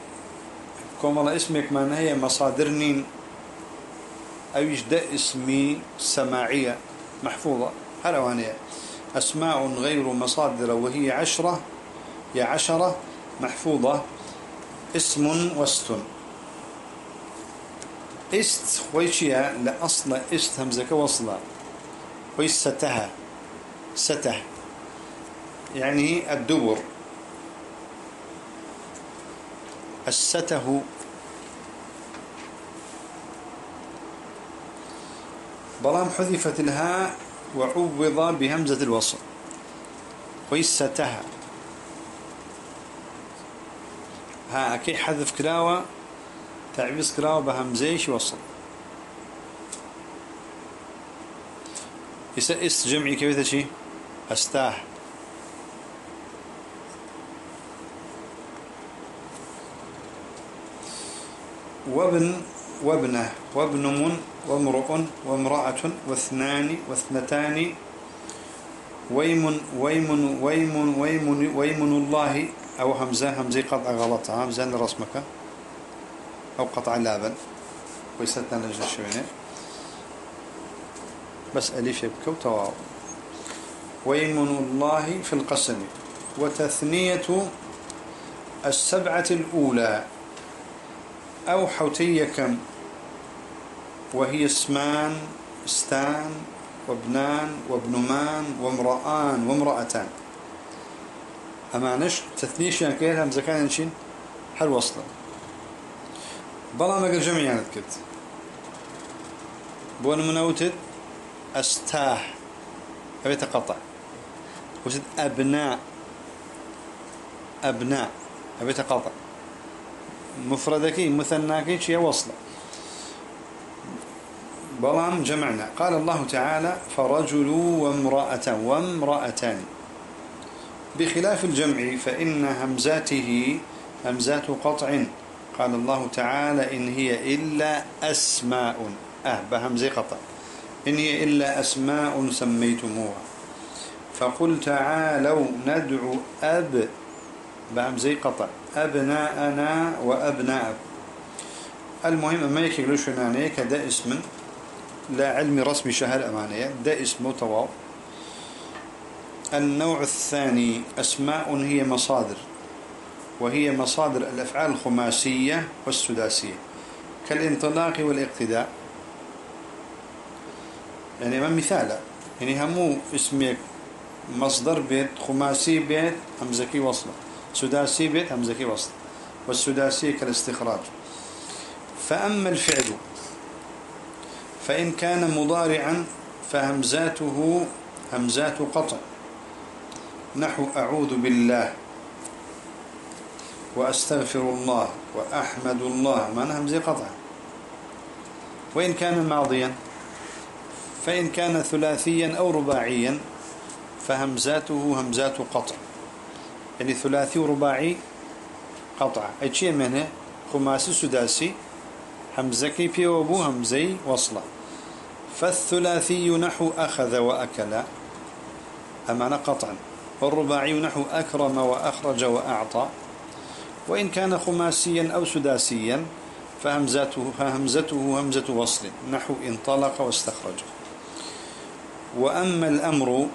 A: كوملا اسمك ما هي مصادرنين أو يجد اسمي سماعية محفوظة. هلا وانية أسماء غير مصادر وهي عشرة. يا عشرة محفوظة. اسم واست است ويشيا لأصل است همزك وصلا ويستها سته يعني الدبر. السته بلام حذفت الهاء وعوض بهمزة الوصل. ويستها ها كي حذف كلاوة تعبيس كلاوة بهمزيش وصل. إس جمعي كيف شيء استاه وابن وابنة وابن من وامرؤ وامرأة واثنان واثنتان ويم ويم ويم ويم ويم الله أو همزة همزة قطع غلط. همزة لرسمك أو قطع لابن ويستنا لجل الشوينة بس أليف يبكى وتواو. ويمن الله في القسم. وتثنية السبعة الأولى. أو حوتية كم. وهي اسمان استان وابنان وابنمان وامرآن وامرأتان. أما نش تثنيش يعني كير همزة كان ينشين هل وصلا. بلا ما قل جمع يعني كت بون منوتد استاه أبي تقطع. وسد أبناء. أبناء. أبي تقطع. مفردكي مثناكي شيء وصله بلان جمعنا. قال الله تعالى فرجل وامرأة وامرأتان. بخلاف الجمع فإن همزاته همزات قطع. قال الله تعالى إن هي إلا أسماء. أه بهمزة قطع. إن هي إلا أسماء سميتموها. فقل تعالوا ندعو أب بهمزة قطع. أبناءنا وأبناءكم. المهم ما يكيلوش هنا كده اسم. لا علم رسمي شهر أمانية. ده اسمه طواب النوع الثاني أسماء هي مصادر وهي مصادر الأفعال الخماسية والسداسية كالانطلاق والإقتداء. يعني ما مثال يعني همو اسمك مصدر بيت خماسي بيت همزكي وصل سداسي بيت همزكي وصل والسداسي كالاستخراج. فأما الفعل فإن كان مضارعا فهمزاته همزات قطع. نحو أعوذ بالله وأستغفر الله وأحمد الله ما همزة قطع. وإن كان ماضيا فإن كان ثلاثيا أو رباعيا فهمزاته همزات قطع. يعني ثلاثي ورباعي قطع. أي شيء منه خماسي سداسي. همزكي بيوبو همزي وصلة. فالثلاثي نحو أخذ وأكل. أمانة قطعا. والرباعي نحو أكرم وأخرج وأعطى. وإن كان خماسيا أو سداسيا فهمزته, فهمزته همزة وصل نحو انطلق واستخرج. وأما الأمر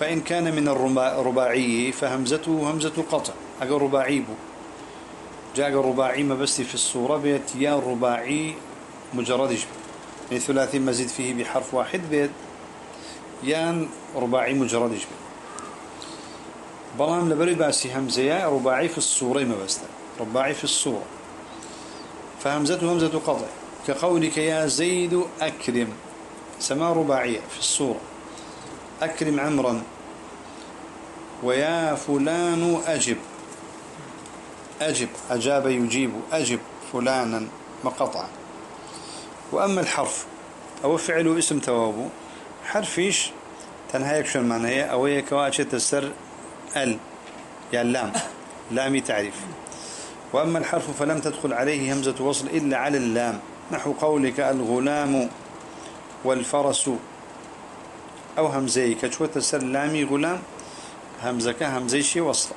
A: فإن كان من الرباعي فهمزته همزة قطع. أقل رباعي بو. جاء الرباعي ما بس في الصورة بيت يا رباعي مجرد يشبه يعني ثلاثي مزيد فيه بحرف واحد بيت يان رباعي مجرد يشبه بلام لبري باسي همزة رباعي في الصورة ما بس رباعي في الصورة فهمزته همزة قطع كقولك يا زيد أكرم سما رباعية في الصورة أكرم عمرا ويا فلان أجب أجب أجاب يجيب أجب فلانا مقطع وأما الحرف. أو فعل اسم توابو حرفيش تنهايك شو المعنى أو هي كواجه السر ال. يا اللام. لامي تعريف وأما الحرف فلم تدخل عليه همزة وصل إلا على اللام. نحو قولك الغلام والفرس. أو همزي كشوة السر لامي غلام؟ همزك همزي شي وصل.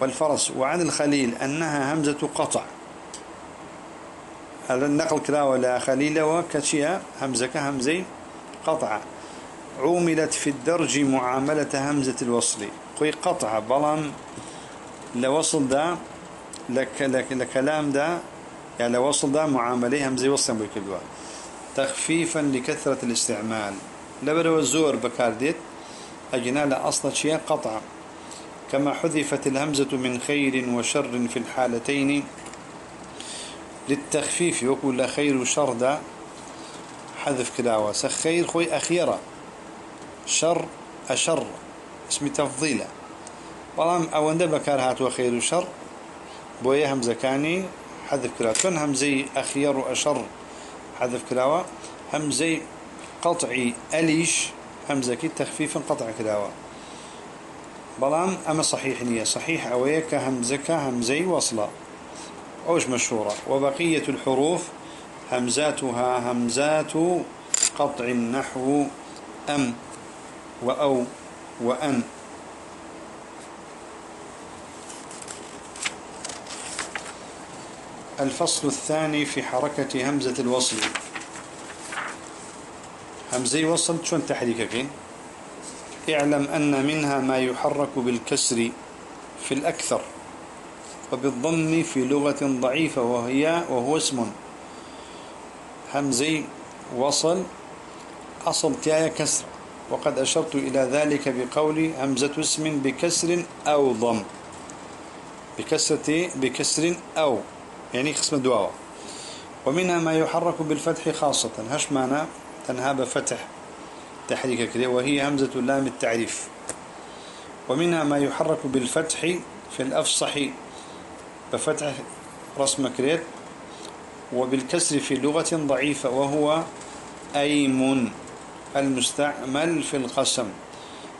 A: والفرس. وعن الخليل. أنها همزة قطع. النقل كذا ولا خليل وكشيا همزك همزي قطع. عوملت في الدرج معاملة همزة الوصل. قوي قطع بلان لوصل دا لك لك لكلام دا يعني لوصل دا معاملة همزة وصل بكدوا تخفيفا لكثرة الاستعمال. لبدو الزور بكارديت أجنا لأصل شيء قطع. كما حذفت الهمزة من خير وشر في الحالتين. للتخفيف يقول خير شر دا. حذف كلاوة. سخير خوي أخيرا شر أشر اسم تفضيلة بلام أولا بكار هات وخير وشر بويا همزة كاني حذف كلاوة. كن همزي أخير وأشر حذف كلاوة. همزي قطعي أليش همزة كي تخفيفا قطع كلاوة. بلام أما صحيح نية. صحيح أويك همزك همزي وصلة. أوش مشهورة؟ وبقية الحروف همزاتها همزات قطع نحو أم. وأو وأن. الفصل الثاني في حركة همزة الوصل. همزي وصل شون تحريكك؟ اعلم أن منها ما يحرك بالكسر في الأكثر وبالضم في لغة ضعيفة وهي وهو اسم. همزي وصل. أصل تايا كسر. وقد أشرت إلى ذلك بقول همزة اسم بكسر أو ضم. بكسرة بكسر أو. يعني قسم دواء ومنها ما يحرك بالفتح خاصة. هش معنى تنهاب فتح. تحريك كده. وهي همزة لام التعريف. ومنها ما يحرك بالفتح في الأفصح. بفتح رسم كريت. وبالكسر في لغة ضعيفة. وهو أيمن. المستعمل في القسم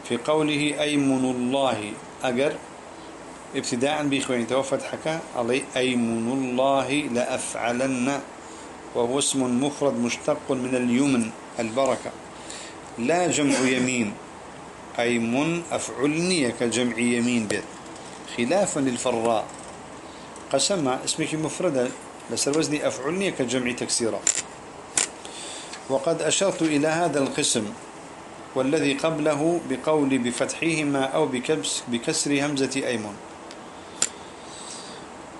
A: في قوله أيمن الله. أجر ابتداء بإخواني توفت حكا علي أيمن الله لأفعلن وهو اسم مفرد مشتق من اليمن البركة. لا جمع يمين. أيمن أفعلني كجمع يمين بيت خلافا للفراء. قسم اسمك مفردة لسر وزني أفعلني كجمع تكسيرا. وقد أشرت إلى هذا القسم والذي قبله بقول بفتحهما أو بكسر همزة أيمن.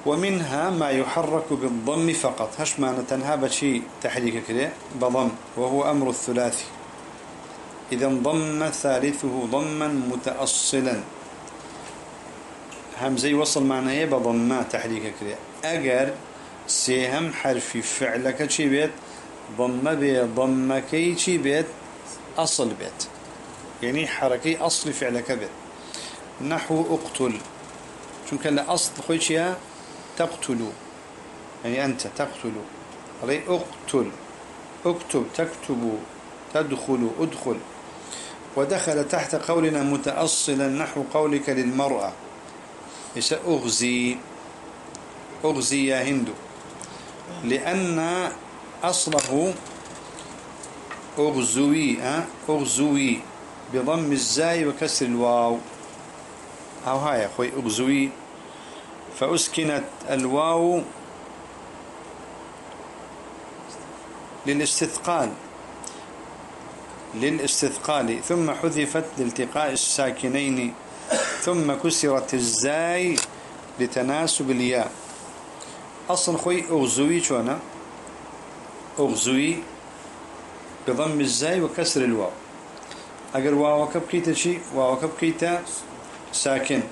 A: ومنها ما يحرك بالضم فقط. هش معنى تنهاب شيء تحريك كده؟ بضم وهو أمر الثلاثي. إذا ضم ثالثه ضما متأصلا. همزي وصل معناه بضم تحريك كده. أجر سيهم حرف فعلك شي بيت ضم بي ضمكي شي بيت؟ أصل بيت. يعني حركي أصل فعلك بيت. نحو أقتل. شو كان لأصل خويشيا تقتل يعني أنت تقتل علي أقتل. أكتب تكتب. تدخل أدخل. ودخل تحت قولنا متأصلا نحو قولك للمرأة. إيش؟ أغزي. أغزي يا هند لأن أصله أغزوي أغزوي بضم الزاي وكسر الواو. أو هاي أخوي أغزوي. فأسكنت الواو للاستثقال. للاستثقال. ثم حذفت لالتقاء الساكنين. ثم كسرت الزاي لتناسب الياء. أصلا خوي أغزوي شونا أغزوي بضم الزاي وكسر الواو. أقر واو كبكيتا شي؟ واو كبكيتا ساكن.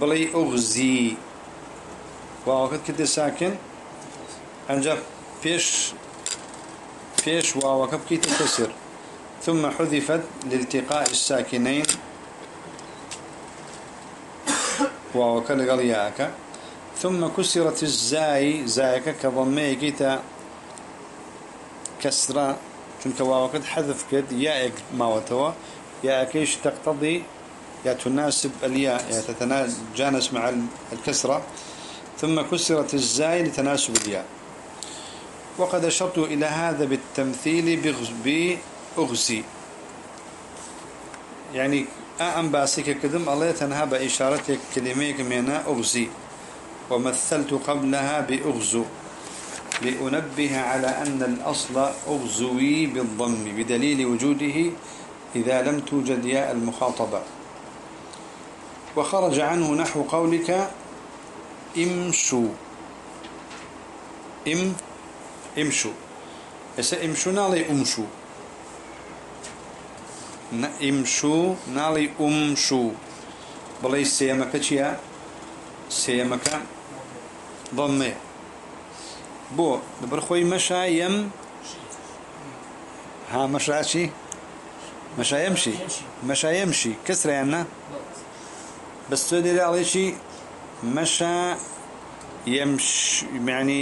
A: بلي أغزي. واو كبكيتا ساكن. أنجا فيش فيش واو كبكيتا كسر. ثم حذفت لالتقاء الساكنين. واو كالغلياك ثم كسرت الزاي زايك كضميكيتا كسرة چونك واوكد حذف كد ياء ماوتوا ياء كيش تقتضي يا تناسب الياء يا تتجانس مع الكسرة ثم كسرت الزاي لتناسب الياء. وقد أشرت إلى هذا بالتمثيل بأغزي. يعني أعم باسك كدم الله تنهى بإشارتك كلميك منا أغزي. ومثلت قبلها بأغزو. لأنبه على أن الأصل أغزوي بالضم بدليل وجوده إذا لم توجد ياء المخاطبة. وخرج عنه نحو قولك امشوا إم امشوا إسا امشوا نالي امشوا امشوا نالي امشوا بلي سيمك چيا؟ سيمك ضمه. بۆ لەبەر خۆی مەشایم. ها مەشاچی مەشایەمشی مەشایەمشی کەسرایانە بە سوێ دێراڵێکی مەشا یعنی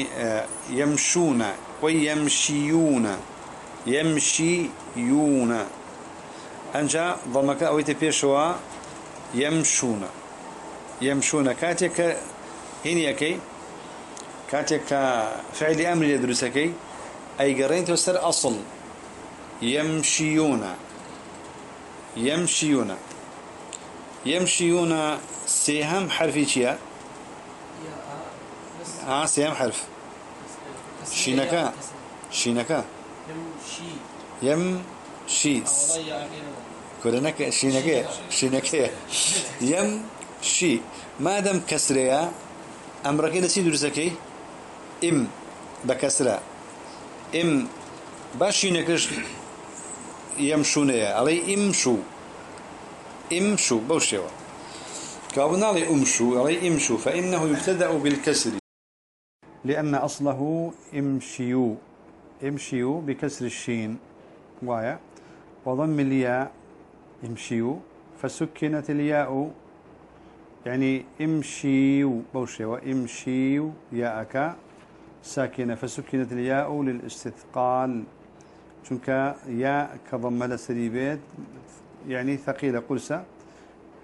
A: یەمشونە وەی یەمشیونە یەمشیونە ئەجا ڵەمەکە ئەوەیتە پێشەوە یەمشونە یەمشونە کاتێک کە هینیەکەی كاتك فعل أمر يدرسكي أي؟ قرين تستر أصل. يمشيون. يمشيون. يمشيون. سيهم حرفي شيا ها سيهم حرف. شينكا شينكا يمشي. كلنك شينكا شينكا يمشي. ما دام كسريا أمرك إذا سيدو رزكي إم بكسرة. إم باشي نكش يمشون علي إمشو. إمشو بوشيوا كابنا علي إمشو علي إمشو فإنه يبتدأ بالكسر. لأن أصله إمشيو. إمشيو بكسر الشين. وايا. وضم الياء إمشيو. فسكنت الياء. يعني إمشيو بوشيوا إمشيو ياءك. ساكنة فسكنت الياء للاستثقال. چونك يا كضم لسري بيت يعني ثقيلة قلسة.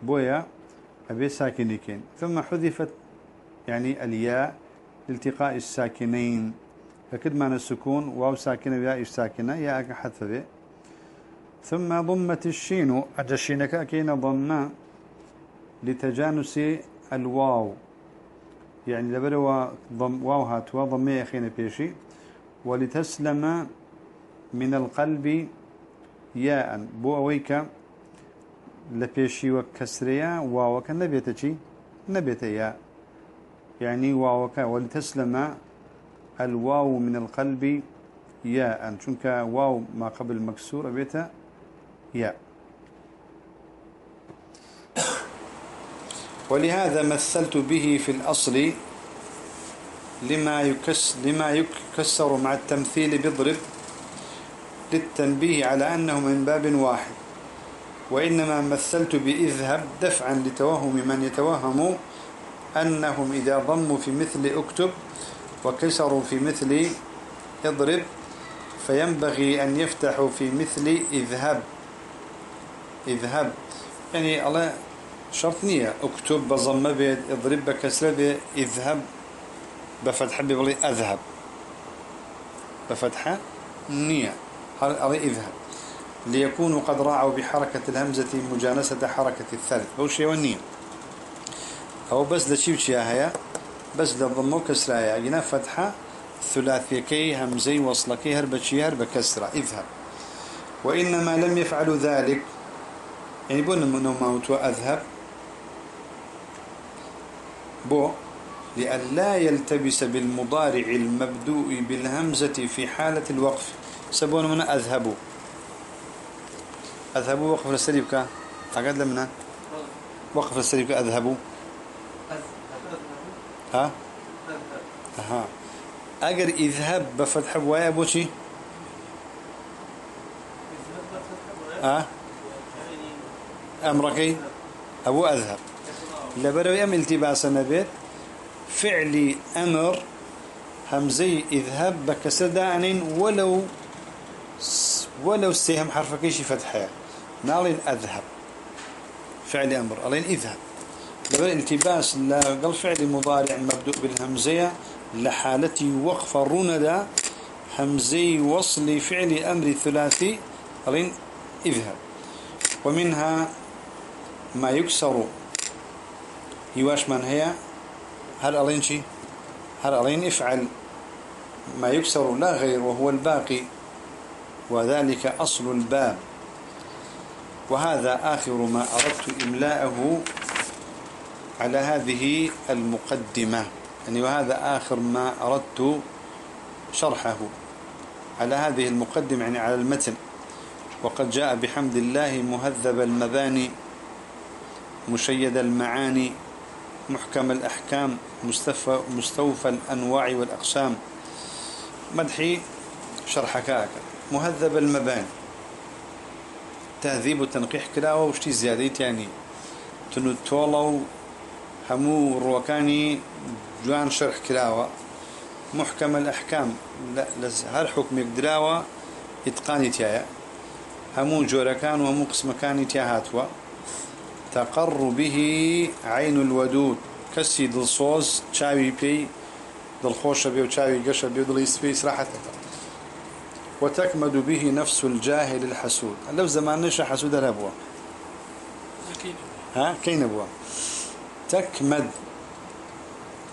A: بويا أبي ساكنين ثم حذفت يعني الياء لالتقاء الساكنين. فكد معنى السكون واو ساكنة وياء ساكنة ياء حذف به ثم ضمت الشين أجشينك أكين ضمنا لتجانس الواو. يعني لبروا ضم واو هاتوا ضمية أخينا بيشي. ولتسلم من القلب ياء. بو أويك لبيشي وكسريا واوك نبيتشي نبيت ياء. يعني واوك ولتسلم الواو من القلب ياء. شنك واو ما قبل مكسور بيت ياء. ولهذا مثلت به في الأصل لما يكس لما يكسر مع التمثيل بضرب للتنبيه على أنه من باب واحد. وإنما مثلت بإذهب دفعا لتوهم من يتوهم أنهم إذا ضموا في مثل أكتب وكسروا في مثل اضرب فينبغي أن يفتحوا في مثل إذهب. إذهب. يعني الله شرط نية. اكتب بضم بيد اضرب بكسر بيد اذهب بفتح بيقولي اذهب. بفتحة نية. على اذهب؟ ليكونوا قد راعوا بحركة الهمزة مجانسة حركة الثالث. هو شيء والنية أو بس لشيب شيء هيا. بس لضمو كسرايا جنا فتحة ثلاثية كي همزي وصلكي هرب شيء هرب كسرة. اذهب. وإنما لم يفعلوا ذلك. يعني بون منهم موت وأذهب بو لئلا يلتبس بالمضارع المبدوء بالهمزة في حالة الوقف. سبون من أذهبوا أذهبوا وقف السريب كا. أقعد لمنا وقف السريب كا أذهبوا ها؟ ها أجر إذهب بفتح بوايا أبو شي ها؟ أمركي؟ أبو أذهب. لبروي أم التباس نبيت. فعلي أمر همزي إذهب بكسر داعن ولو ولو استيهم حرف كيش فتحة. نالين أذهب. فعل أمر. ألين إذهب. لبروي التباس لا قل فعل مضارع مبدوء بالهمزية لحالتي وقف روندا. همزي وصل فعل أمر ثلاثي ألين إذهب. ومنها ما يكسر يواش من هي؟ هل ألين شي؟ هل ألين افعل ما يكسر لا غير وهو الباقي؟ وذلك أصل الباب. وهذا آخر ما أردت إملاءه على هذه المقدمة. يعني وهذا آخر ما أردت شرحه على هذه المقدمة يعني على المتن. وقد جاء بحمد الله مهذب المباني مشيد المعاني محكم الأحكام مستوفى, مستوفى الأنواع والأقسام. مدحي شرح كاك. مهذب المباني. تهذيب وتنقيح كلاوة وشتي زيادة يعني تنطولو همو الروكاني جوان شرح كلاوة محكم الأحكام. هر حكم يقدراوة إتقاني تيايا همو جوركان وهمو قسمكاني تياهاتوا تقر به عين الودود. كسي دل صوز تشاوي بي دل خوش بي وتشاوي قش بي ودل يسبي سراحة وتكمد به نفس الجاهل الحسود. لو زمان نشا حسود الهبوة ها؟ كين ابوه تكمد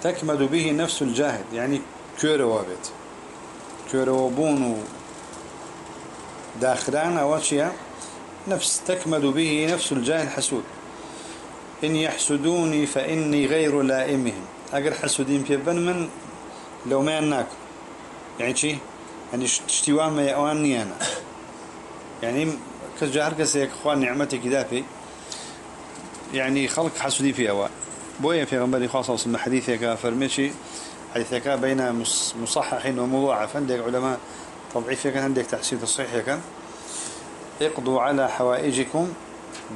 A: تكمد به نفس الجاهل. يعني كورة وابت كورة وبون داخلان واشياء نفس تكمد به نفس الجاهل حسود إن يحسدوني فإني غير لائمهم. أقر حسودين في بن من لو ما يناك يعني شي؟ يعني اشتوان ما يأواني أنا. يعني كجهر كسيك خوان نعمتك دافي. يعني خلق حسودي في أوان. بويا في غنبري خاصة وصلنا حديثك فرمشي حديثك بين مصحح ومضاعف عندك علماء تضعيفك عندك تحسين تصحيح كان اقضوا على حوائجكم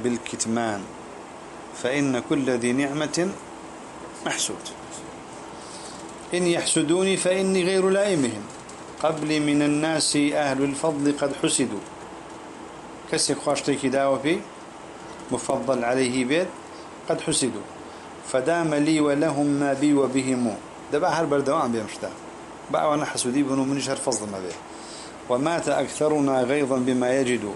A: بالكتمان. فإن كل ذي نعمة محسود. إن يحسدوني فإني غير لائمهم. قبل من الناس أهل الفضل قد حسدوا. كسي خواشتك داوة مفضل عليه بيت قد حسدوا. فدام لي ولهم ما بي وبهم. دبا هر بردوان بيمشتا. بقى وأنا حسودي بنو من شهر فضل ما بيه. ومات أكثرنا غيظا بما يجدوا.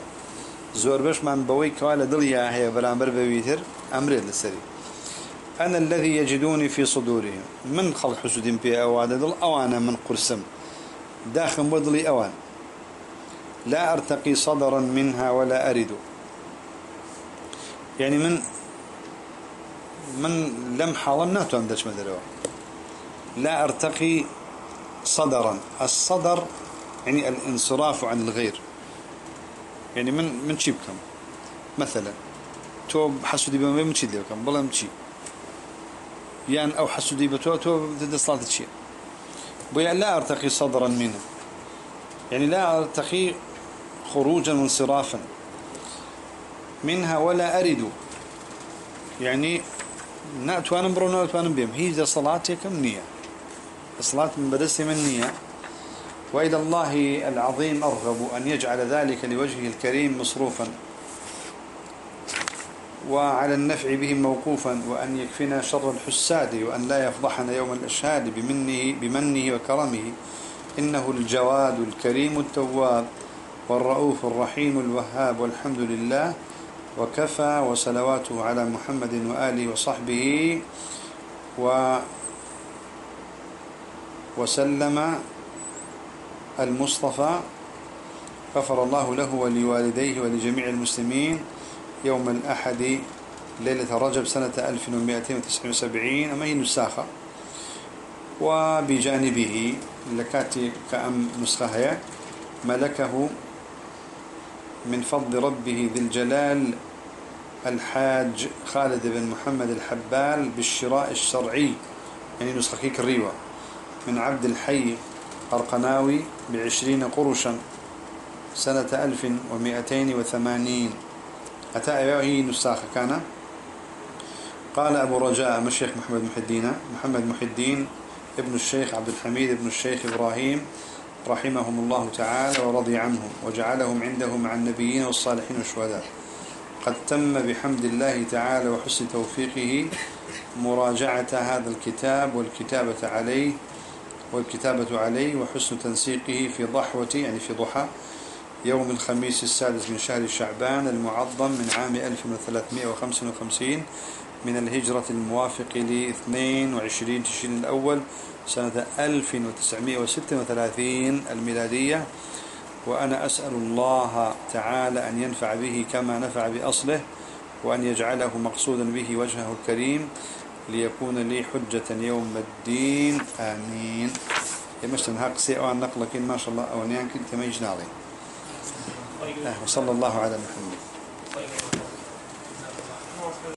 A: زور بش من بوي كوالا دليا هي برامبر بويتر. أمري للسري أنا الذي يجدوني في صدورهم. من خلق حسودين بي أواد دل؟ أوانا من قرسم. داخل بدلي أوان. لا أرتقي صدرا منها ولا أرد. يعني من من لمحة ظناتو أمدش مدروا لا أرتقي صدرا. الصدر يعني الانصراف عن الغير. يعني من من شيبكم مثلا تو حسودي بما من شي ديكم بلا مشي يعني أو حسودي بتو تو تدصلات شيء بيا لا ارتقي صدرا منه يعني لا ارتقي خروجا وانصرافا منها ولا أرد. يعني نأتوان برو نأتوان بهم هي صلاتي كم نية الصلاة من بدس من نية وإلى الله العظيم أرغب أن يجعل ذلك لوجهه الكريم مصروفا. وعلى النفع به موقوفا وأن يكفينا شر الحساد وأن لا يفضحنا يوم الأشهاد بمنه, بمنه وكرمه. إنه الجواد الكريم التواب والرؤوف الرحيم الوهاب والحمد لله. وكفى وسلواته على محمد وآله وصحبه و وسلم المصطفى. غفر الله له ولوالديه ولجميع المسلمين. يوم الأحد ليلة رجب سنة 1279 أما هي نساخة. وبجانبه لكاتي كأم نسخة ملكه من فضل ربه ذي الجلال الحاج خالد بن محمد الحبال بالشراء الشرعي. يعني نسخة الريوة. من عبد الحي قرقناوي بعشرين قرشا سنة ألف ومئتين وثمانين. أتى هي نساخة كان؟ قال أبو رجاء الشيخ محمد محدين محمد محدين ابن الشيخ عبد الحميد ابن الشيخ إبراهيم رحمهم الله تعالى ورضي عنهم وجعلهم عنده مع النبيين والصالحين والشهداء. قد تم بحمد الله تعالى وحسن توفيقه مراجعة هذا الكتاب والكتابة عليه والكتابة عليه وحسن تنسيقه في ضحوة يعني في ضحى يوم الخميس السادس من شهر شعبان المعظم من عام 1355 من الهجرة الموافق ل 22 تشرين الأول سنة 1936 الميلادية. وأنا أسأل الله تعالى أن ينفع به كما نفع بأصله وأن يجعله مقصودا به وجهه الكريم ليكون لي حجة يوم الدين. آمين. يمشتن هاق سيئوان نقلك ما شاء الله ما يجنالي طيب. وصلى الله على محمد.